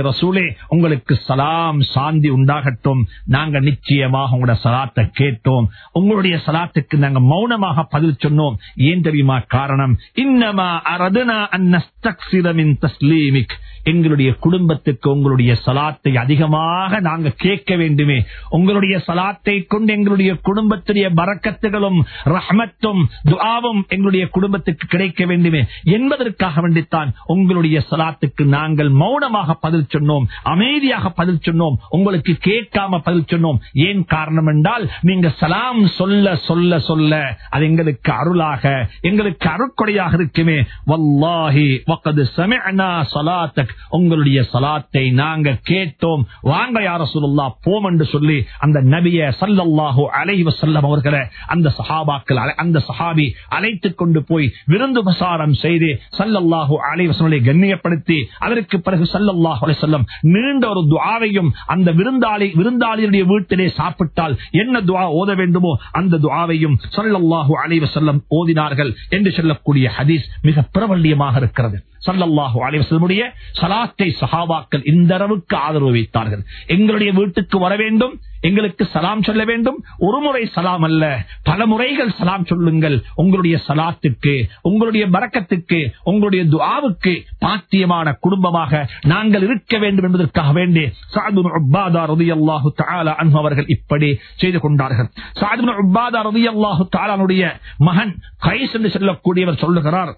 ரசூலே உங்களுக்கு சலாம் சாந்தி உண்டாகட்டும். நாங்க நிச்சயமாக உங்களோட சலாத்தை கேட்டோம். உங்களுடைய சலாத்துக்கு நாங்க மௌனமாக பதில் சொன்னோம். ஏன் தெரியுமா காரணம்? இன்னமா அரதுனா அன்னஸ்தக்ஸிர தஸ்லீமிக். எங்களுடைய குடும்பத்துக்கு உங்களுடைய சலாத்தை அதிகமாக நாங்க கேட்க வேண்டுமே. உங்களுடைய சலாத்தை கொண்டு எங்களுடைய குடும்பத்துடைய பறக்கத்துகளும் ரஹமத்தும் துஆவும் எங்களுடைய குடும்பத்துக்கு கிடைக்க வேண்டுமே. என்பதற்காக வேண்டித்தான் உங்களுடைய சலாத்துக்கு நாங்கள் மௌனமாக பதில் சொன்னோம் அமைதியாக பதில் சொன்னோம் உங்களுக்கு கேட்காம பதில் சொன்னோம். ஏன் காரணம் என்றால் நீங்க சலாம் சொல்ல சொல்ல சொல்ல அது எங்களுக்கு அருளாக எங்களுக்கு அருட்கொடையாக இருக்குமே. வல்லாஹி வக்கது சலாத்த சலாத்தக் உங்களுடைய சலாத்தை நாங்க கேட்டோம். வாங்க யார சொல்லா போம் என்று சொல்லி அந்த நபிய சல்லல்லாஹு அலைஹி வஸல்லம் அவர்களை அந்த சஹாபாக்கள் அந்த சஹாபி அழைத்துக் கொண்டு போய் விருந்து பிரசாரம் செய்து சல்லல்லாஹு அலைஹி கண்ணியப்படுத்தி அதற்கு பிறகு சல்லல்லாஹு அலைஹி நீண்ட ஒரு துவாவையும் அந்த விருந்தாளி விருந்தாளியுடைய வீட்டிலே சாப்பிட்டால் என்ன துவா ஓத வேண்டுமோ அந்த துவாவையும் சல்லல்லாஹு அலைஹி வஸல்லம் ஓதினார்கள் என்று சொல்லக்கூடிய ஹதீஸ் மிக பிரபல்யமாக இருக்கிறது. சல்லாஹு அலைஹி சலாத்தை சஹாபாக்கள் இந்த அளவுக்கு ஆதரவு வைத்தார்கள். எங்களுடைய வீட்டுக்கு வர வேண்டும் எங்களுக்கு சலாம் சொல்ல வேண்டும். ஒரு முறை சலாம் அல்ல பல முறைகள் சலாம் சொல்லுங்கள். உங்களுடைய சலாத்துக்கு உங்களுடைய பரக்கத்துக்கு உங்களுடைய துவாவுக்கு பாத்தியமான குடும்பமாக நாங்கள் இருக்க வேண்டும் என்பதற்காக வேண்டி சாது உப்பாதா ரலியல்லாஹு தஆலா அன்ஹு அவர்கள் இப்படி செய்து கொண்டார்கள். சாது உப்பாதா ரலியல்லாஹு தாலானுடைய மகன் கைஸ் என்று சொல்லக்கூடியவர் சொல்லுகிறார்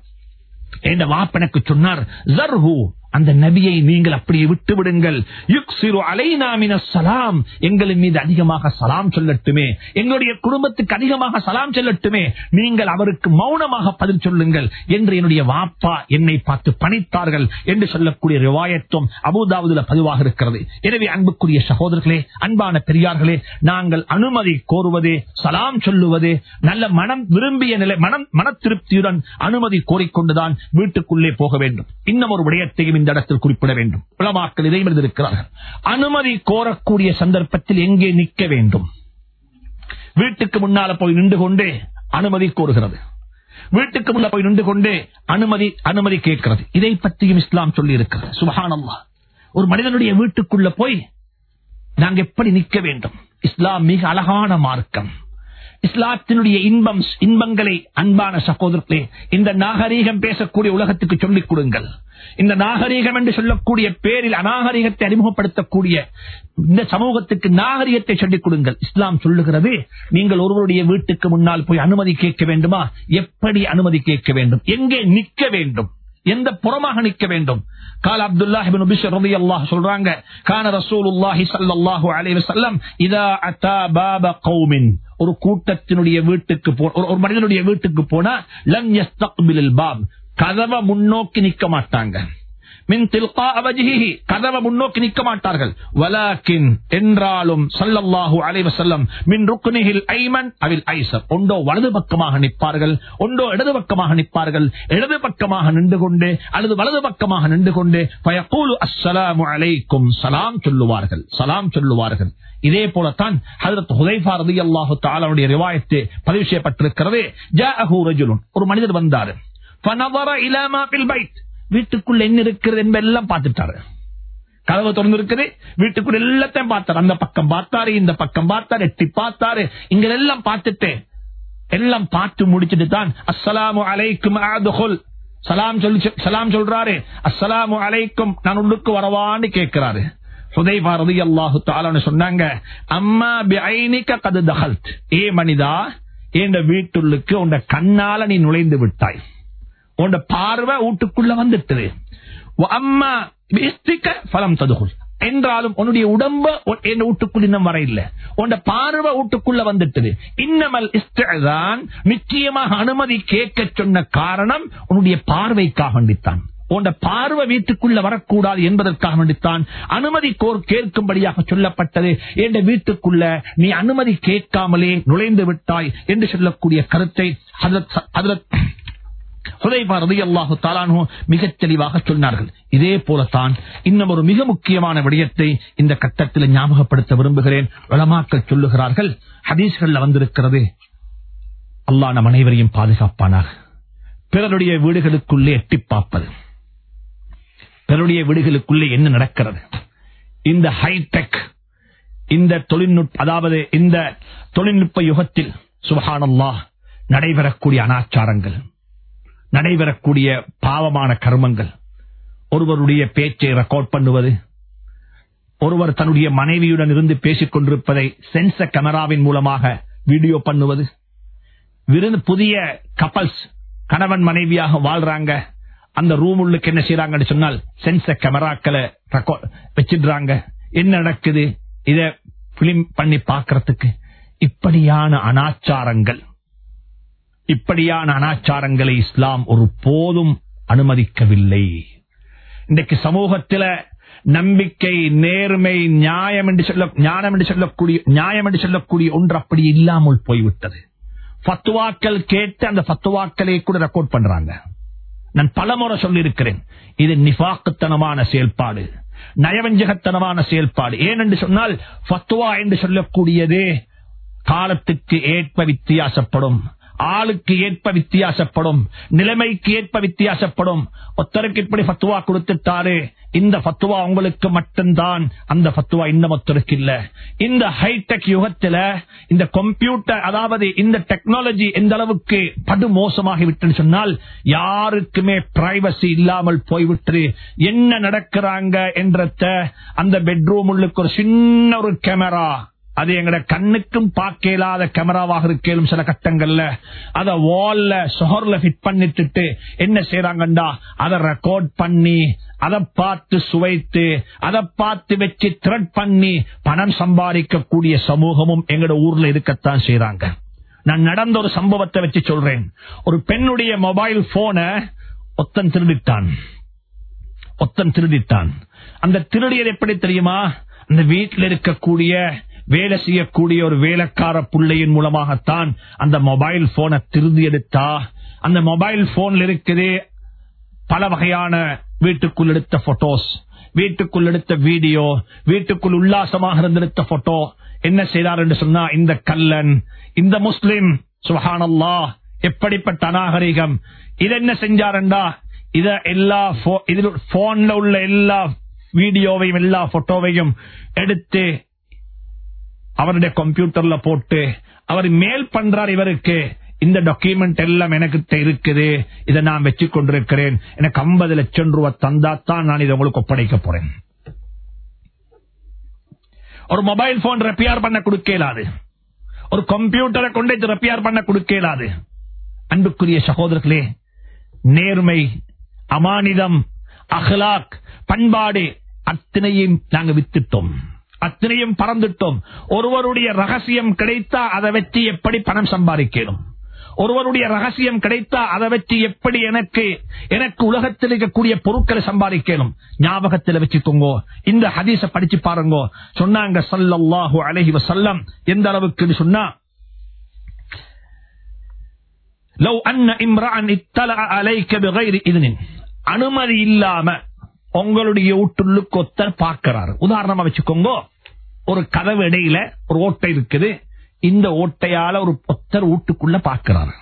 என்ற வாப்பனுக்கு சொன்னார் ஜர்ஹூ அந்த நபியை நீங்கள் அப்படியே விட்டு விடுங்கள். சலாம். எங்களின் மீது அதிகமாக சலாம் சொல்லட்டுமே. எங்களுடைய குடும்பத்துக்கு அதிகமாக சலாம் சொல்லட்டுமே. நீங்கள் அவருக்கு மௌனமாக பதில் சொல்லுங்கள் என்று என்னுடைய வாப்பா என்னை பார்த்து பணித்தார்கள் என்று சொல்லக்கூடிய ரிவாயத்தும் அபுதாபுதுல பதிவாக இருக்கிறது. எனவே அன்புக்குரிய சகோதரர்களே அன்பான பெரியார்களே நாங்கள் அனுமதி கோருவது சலாம் சொல்லுவது நல்ல மனம் விரும்பிய நிலை மனம் மன திருப்தியுடன் அனுமதி கோரிக்கொண்டுதான் வீட்டுக்குள்ளே போக வேண்டும். இன்னும் ஒரு விடயத்தையும் இந்த இடத்தில் குறிப்பிட வேண்டும். உளமாக்கள் இதை இருக்கிறார்கள் அனுமதி கோரக்கூடிய சந்தர்ப்பத்தில் எங்கே நிற்க வேண்டும்? வீட்டுக்கு முன்னால போய் நின்று கொண்டே அனுமதி கோருகிறது. வீட்டுக்கு முன்ன போய் நின்று கொண்டே அனுமதி அனுமதி கேட்கிறது. இதை பற்றியும் இஸ்லாம் சொல்லி இருக்கிறது சுபஹானல்லா ஒரு மனிதனுடைய வீட்டுக்குள்ள போய் நாங்க எப்படி நிற்க வேண்டும்? இஸ்லாம் மிக அழகான மார்க்கம். இஸ்லாத்தினுடைய இன்பம் இன்பங்களை அன்பான சகோதரர்களே இந்த நாகரீகம் பேசக்கூடிய உலகத்துக்கு சொல்லிக் கொடுங்கள். இந்த நாகரீகம் என்று சொல்லக்கூடிய பேரில் அநாகரீகத்தை அறிமுகப்படுத்தக்கூடிய இந்த சமூகத்துக்கு நாகரிகத்தை சொல்லிக் கொடுங்கள். இஸ்லாம் சொல்லுகிறது நீங்கள் ஒருவருடைய வீட்டுக்கு முன்னால் போய் அனுமதி கேட்க வேண்டுமா? எப்படி அனுமதி கேட்க வேண்டும்? எங்கே நிற்க வேண்டும்? எந்த புறமாக நிற்க வேண்டும்? கால அப்துல்லாஹ் இப்னு சொல்றாங்க கான ரசூலுல்லாஹி ஸல்லல்லாஹு அலைஹி வஸல்லம் இதா அத்தா பாப கௌமின் ஒரு கூட்டத்தினுடைய வீட்டுக்கு போ ஒரு- மனிதனுடைய வீட்டுக்கு போனா லம் யஸ்தக்பிலில் பாப். கதவை முன்னோக்கி நிக்க மாட்டாங்க. மின் தில்கா அவஜிஹி. கதவை முன்னோக்கி நிற்க மாட்டார்கள். வலாக்கின் என்றாலும் சல்லல்லாஹு அலைவசல்லம் மின் ருக்னிஹில் ஐமன் அவில் ஐசர். ஒன்றோ வலது பக்கமாக நிற்பார்கள். ஒன்றோ இடது பக்கமாக நிற்பார்கள். இடது பக்கமாக நின்று கொண்டு. அல்லது வலது பக்கமாக நின்று கொண்டு. பயக்கூலு அஸ்ஸலாமு அலைக்கும். சலாம் சொல்லுவார்கள். சலாம் சொல்லுவார்கள். இதே போலத்தான் ஹஜரத் ஹுதைஃபா ரலியல்லாஹு தஆலாவுடைய ரிவாயத்து பதிவு செய்யப்பட்டிருக்கிறது. ஒரு மனிதர் வந்தாரு. ஃபனظر என்ன இருக்கிறது என்பெல்லாம் பார்த்துட்டாரு. கதவு திறந்திருக்குது. இருக்குது எல்லாத்தையும் பார்த்தாரு. அந்த பக்கம் பார்த்தாரு இந்த பக்கம் பார்த்தாரு எட்டி பார்த்தாரு. இங்க எல்லாம் பார்த்துட்டு எல்லாம் பார்த்து முடிச்சிட்டு தான் அஸ்லாம் அலைக்கும் சலாம் சொல்லி சலாம் சொல்றாரு. அஸ்லாம் அலைக்கும் நான் உள்ளுக்கு வரவான்னு கேட்கிறாரு. ஹுதைஃபா ரலியல்லாஹு தஆலான்னு சொன்னாங்க. அம்மா பிஐனிக கது தகல்த் ஏ மனிதா என்ற வீட்டுள்ளுக்கு உண்ட கண்ணால நீ நுழைந்து விட்டாய். உண்ட பார்வை வீட்டுக்குள்ள வந்துட்டது. அம்மா பலம் ததுகுல். என்றாலும் உன்னுடைய உடம்ப என் வீட்டுக்குள் இன்னும் வரையில்ல. உன் பார்வை வீட்டுக்குள்ள வந்துட்டது. இன்னமல் இஸ்தான் நிச்சயமாக அனுமதி கேட்க சொன்ன காரணம் உன்னுடைய பார்வைக்காக வேண்டித்தான். போன்ற பார்வை வீட்டுக்குள்ள வரக்கூடாது என்பதற்காக வேண்டித்தான் அனுமதி கோர் கேட்கும்படியாக சொல்லப்பட்டது. என்ற வீட்டுக்குள்ள நீ அனுமதி கேட்காமலே நுழைந்து விட்டாய் என்று சொல்லக்கூடிய கருத்தை மிகச் தெளிவாக சொன்னார்கள். இதே போலத்தான் இன்னும் ஒரு மிக முக்கியமான விடயத்தை இந்த கட்டத்தில் ஞாபகப்படுத்த விரும்புகிறேன். வளமாக்கள் சொல்லுகிறார்கள் ஹதீஸ்கள் வந்திருக்கிறது அல்லா நம் அனைவரையும் பாதுகாப்பானாக. பிறருடைய வீடுகளுக்குள்ளே எட்டி பார்ப்பது. தன்னுடைய வீடுகளுக்குள்ளே என்ன நடக்கிறது? இந்த ஹைடெக் இந்த தொழில்நுட்ப அதாவது இந்த தொழில்நுட்ப யுகத்தில் சுபஹானல்லாஹ் நடைபெறக்கூடிய அனாச்சாரங்கள் நடைபெறக்கூடிய பாவமான கர்மங்கள் ஒருவருடைய பேச்சை ரெக்கார்ட் பண்ணுவது ஒருவர் தன்னுடைய மனைவியுடன் இருந்து பேசிக் கொண்டிருப்பதை சென்ச கேமராவின் மூலமாக வீடியோ பண்ணுவது விருந்து புதிய கப்பல்ஸ் கணவன் மனைவியாக வாழ்றாங்க அந்த ரூம் உள்ளுக்கு என்ன செய்யறாங்கன்னு சொன்னால் சென்ச கேமராக்களை வச்சிடுறாங்க. என்ன நடக்குது? இத பிலிம் பண்ணி பாக்குறதுக்கு இப்படியான அனாச்சாரங்கள் இப்படியான அனாச்சாரங்களை இஸ்லாம் ஒரு போதும் அனுமதிக்கவில்லை. இன்றைக்கு சமூகத்தில் நம்பிக்கை நேர்மை நியாயம் என்று சொல்ல ஞானம் என்று சொல்லக்கூடிய நியாயம் என்று சொல்லக்கூடிய ஒன்று அப்படி இல்லாமல் போய்விட்டது. பத்துவாக்கள் கேட்டு அந்த பத்துவாக்களை கூட ரெக்கார்ட் பண்றாங்க. நான் பலமுறை சொல்லியிருக்கிறேன். இது நிபாக்குத்தனமான செயல்பாடு. நயவஞ்சகத்தனமான செயல்பாடு. ஏனென்று சொன்னால் பத்துவா என்று சொல்லக்கூடியதே காலத்துக்கு ஏற்ப வித்தியாசப்படும். ஆளுக்கு ஏற்ப வித்தியாசப்படும் நிலைமைக்கு ஏற்ப வித்தியாசப்படும். ஒத்தருக்கு இப்படி பத்துவா கொடுத்துட்டாரு இந்த பத்துவா உங்களுக்கு மட்டும்தான் அந்த பத்துவா இன்னும் ஒத்தருக்கு இல்ல. இந்த ஹைடெக் யுகத்துல இந்த கம்ப்யூட்டர் அதாவது இந்த டெக்னாலஜி எந்த அளவுக்கு படு மோசமாகி விட்டுன்னு சொன்னால் யாருக்குமே பிரைவசி இல்லாமல் போய்விட்டு என்ன நடக்கிறாங்க என்றத அந்த பெட்ரூம் உள்ளுக்கு ஒரு சின்ன ஒரு கேமரா அது எங்கட கண்ணுக்கும் பார்க்க இயலாத கேமராவாக இருக்கேலும் சில கட்டங்கள்ல. அத வால்ல சொஹர்ல ஃபிட் பண்ணிட்டு என்ன செய்யறாங்கண்டா அதை ரெக்கார்ட் பண்ணி அதை பார்த்து சுவைத்து அதை பார்த்து வச்சு த்ரெட் பண்ணி பணம் சம்பாதிக்கக்கூடிய சமூகமும் எங்கட ஊர்ல இருக்கத்தான் செய்யறாங்க நான் நடந்த ஒரு சம்பவத்தை வச்சு சொல்றேன். ஒரு பெண்ணுடைய மொபைல் போனை ஒத்தன் திருடித்தான் ஒத்தன் திருடித்தான் அந்த திருடியது எப்படி தெரியுமா? அந்த வீட்டில் இருக்கக்கூடிய வேலை செய்யக்கூடிய ஒரு வேலைக்கார பிள்ளையின் மூலமாகத்தான் அந்த மொபைல் போனை திருதி எடுத்தா. அந்த மொபைல் போன்ல இருக்கிறதே பல வகையான வீட்டுக்குள் எடுத்த போட்டோஸ் வீட்டுக்குள் எடுத்த வீடியோ வீட்டுக்குள் உல்லாசமாக இருந்தெடுத்த போட்டோ என்ன செய்தார் என்று சொன்னா இந்த கல்லன் இந்த முஸ்லிம் சுஹானல்லா எப்படிப்பட்ட அநாகரிகம். இது என்ன செஞ்சாருண்டா இத எல்லா போன்ல உள்ள எல்லா வீடியோவையும் எல்லா போட்டோவையும் எடுத்து அவருடைய கம்ப்யூட்டர்ல போட்டு அவர் மேல் பண்றார் இவருக்கு. இந்த டாக்குமெண்ட் எல்லாம் எனக்கு இருக்குது. இதை நான் வச்சு கொண்டிருக்கிறேன். எனக்கு ஐம்பது லட்சம் ரூபாய் தந்தாத்தான் நான் இதை உங்களுக்கு ஒப்படைக்க போறேன். ஒரு மொபைல் போன் ரெப்பேர் பண்ண கொடுக்கலாது. ஒரு கம்ப்யூட்டரை கொண்டு ரெப்பேர் பண்ண கொடுக்கலாது. அன்புக்குரிய சகோதரர்களே நேர்மை அமானிதம் அஹ்லாக் பண்பாடு அத்தனையும் நாங்க வித்துட்டோம். அத்தனையும் பறந்துட்டோம். ஒருவருடைய ரகசியம் கிடைத்தா அதை வச்சு எப்படி பணம் சம்பாதிக்கணும்? ஒருவருடைய ரகசியம் கிடைத்தா அதை வச்சு எப்படி எனக்கு எனக்கு உலகத்தில் இருக்கக்கூடிய பொருட்களை சம்பாதிக்கணும்? ஞாபகத்தில் வச்சுக்கோங்க. இந்த ஹதீச படிச்சு பாருங்க. சொன்னாங்க சல்லாஹு அலைஹி வசல்லம் எந்த அளவுக்கு சொன்னா லவ் அன்ன இம்ரான் இத்தல அலைக்க பிகைரி இதனின். அனுமதி இல்லாம உங்களுடைய வீட்டுள்ளுக்கு ஒத்தர் பார்க்கிறாரு. உதாரணமா வச்சுக்கோங்க. ஒரு கதவு இடையில ஒரு ஓட்டை இருக்குது. இந்த ஓட்டையால ஒரு பொத்தர் வீட்டுக்குள்ள பார்க்கிறார்.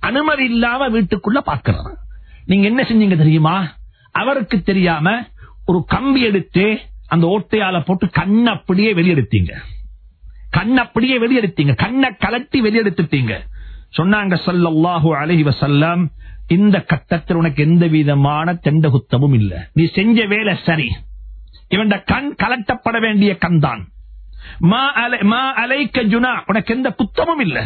அனுமதி இல்லாம வீட்டுக்குள்ள பார்க்கிறார். நீங்க என்ன செஞ்சீங்க தெரியுமா? அவருக்கு தெரியாம ஒரு கம்பி எடுத்து அந்த ஓட்டையால போட்டு கண்ண அப்படியே வெளியெடுத்தீங்க. கண்ண அப்படியே வெளியெடுத்தீங்க. கண்ணை கலட்டி வெளியெடுத்துட்டீங்க. சொன்னாங்க சல்லாஹூ அலஹி வசல்லாம் இந்த கட்டத்தில் உனக்கு எந்த விதமான தெண்டகுத்தமும் இல்ல. நீ செஞ்ச வேலை சரி. இவன் கண் கலட்டப்பட வேண்டிய கண் தான் மா அலை- மா உனக்கு எந்த குத்தமும் இல்ல.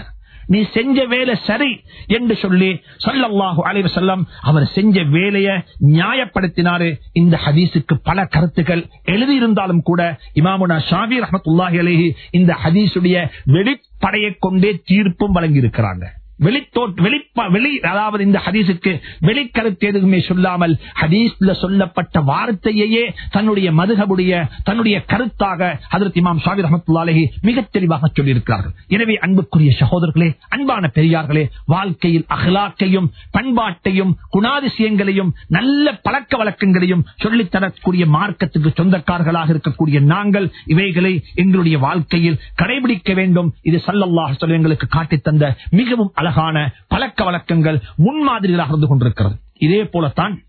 நீ செஞ்ச வேலை சரி என்று சொல்லி சல்லல்லாஹு அலைஹி செல்லம் அவர் செஞ்ச வேலையை நியாயப்படுத்தினாரு. இந்த ஹதீஸுக்கு பல கருத்துக்கள் எழுதியிருந்தாலும் கூட இமாமுனா ஷாபி ரஹமத்துல்லாஹி அலேஹி இந்த ஹதீஸுடைய வெளிப்படையை கொண்டே தீர்ப்பும் வழங்கி இருக்கிறாங்க வெளி அதாவது இந்த ஹதீஸுக்கு வெளிக்கருத்து எதுவுமே சொல்லாமல் ஹதீஸ்ல சொல்லப்பட்ட வார்த்தையையே தன்னுடைய மதுகபுடைய தன்னுடைய கருத்தாக ஹதரத் இமாம் ஷாபி ரஹமத்துல்லாலேஹி மிக தெளிவாக சொல்லியிருக்கிறார்கள். எனவே அன்புக்குரிய சகோதரர்களே அன்பான பெரியார்களே வாழ்க்கையில் அகலாக்கையும் பண்பாட்டையும் குணாதிசயங்களையும் நல்ல பழக்க வழக்கங்களையும் சொல்லித் தரக்கூடிய மார்க்கத்துக்கு சொந்தக்காரர்களாக இருக்கக்கூடிய நாங்கள் இவைகளை எங்களுடைய வாழ்க்கையில் கடைபிடிக்க வேண்டும். இது சல்லல்லாஹ் சொல்லி எங்களுக்கு காட்டித் தந்த மிகவும் அழகான பழக்க வழக்கங்கள் முன்மாதிரிகளாக இருந்து கொண்டிருக்கிறது. இதே போலத்தான்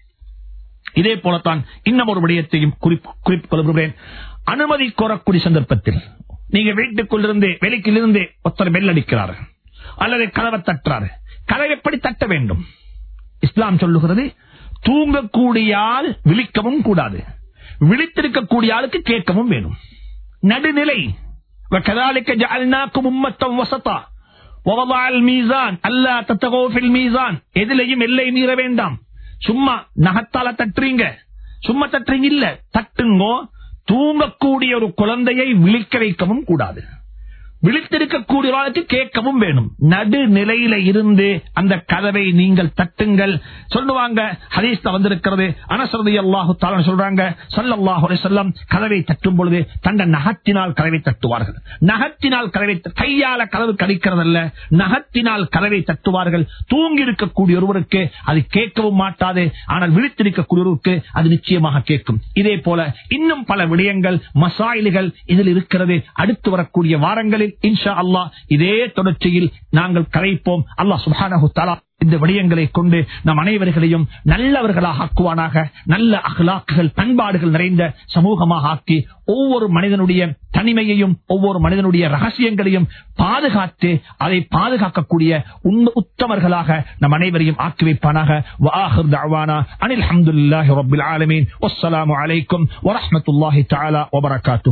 இதே போலத்தான் இன்னும் ஒரு விடயத்தையும் குறிப்பு குறிப்பிக் கொள்கிறேன். அனுமதி கோரக்கூடிய சந்தர்ப்பத்தில் நீங்க வீட்டுக்குள்ளிருந்து வெளிக்கிலிருந்து ஒருத்தர் பெல் அடிக்கிறார். அல்லது கதவை தட்டுறாரு. கதவை எப்படி தட்ட வேண்டும்? இஸ்லாம் சொல்லுகிறது தூங்கக்கூடியால் விழிக்கவும் கூடாது. விழித்திருக்கக்கூடிய ஆளுக்கு கேட்கவும் வேணும். நடுநிலை. மீசான் அல்லா தத்தகோ தத்தகோஃபில் மீசான் எதிலையும் எல்லை மீற வேண்டாம் சும்மா நகத்தால தட்டுறீங்க சும்மா தட்டுறீங்க இல்ல தட்டுங்கோ தூங்கக்கூடிய ஒரு குழந்தையை விழிக்க வைக்கவும் கூடாது விழித்திருக்கக்கூடிய வாழ்க்கை கேட்கவும் வேணும். நடுநிலையில இருந்து அந்த கதவை நீங்கள் தட்டுங்கள். சொல்லுவாங்க ஹதீஸ்ல வந்திருக்கிறது. அனசரதி அல்லாஹு தாலன் சொல்றாங்க சல்லாஹு செல்லம் கதவை தட்டும் பொழுது தங்கள் நகத்தினால் கதவை தட்டுவார்கள். நகத்தினால் கதவை கையால கதவு கடிக்கிறதல்ல. நகத்தினால் கதவை தட்டுவார்கள். தூங்கி இருக்கக்கூடிய ஒருவருக்கு அது கேட்கவும் மாட்டாது. ஆனால் விழித்திருக்கக்கூடியவருக்கு அது நிச்சயமாக கேட்கும். இதே போல இன்னும் பல விடயங்கள் மசாயில்கள் இதில் இருக்கிறது. அடுத்து வரக்கூடிய வாரங்களில் இன்ஷா அல்லாஹ் இதே தொடர்ச்சியில் நாங்கள் கரைப்போம். அல்லாஹ் சுபானு இந்த விடயங்களை கொண்டு நம் அனைவர்களையும் நல்லவர்களாக ஆக்குவானாக. நல்ல அகலாக்குகள் பண்பாடுகள் நிறைந்த சமூகமாக ஆக்கி ஒவ்வொரு மனிதனுடைய தனிமையையும் ஒவ்வொரு மனிதனுடைய ரகசியங்களையும் பாதுகாத்து அதை பாதுகாக்கக்கூடிய உத்தமர்களாக நம் அனைவரையும் ஆக்கி வைப்பானாக. அனில் அஹமதுல்லாஹி வரமத்துல்லாஹி தாலா வபரகாத்து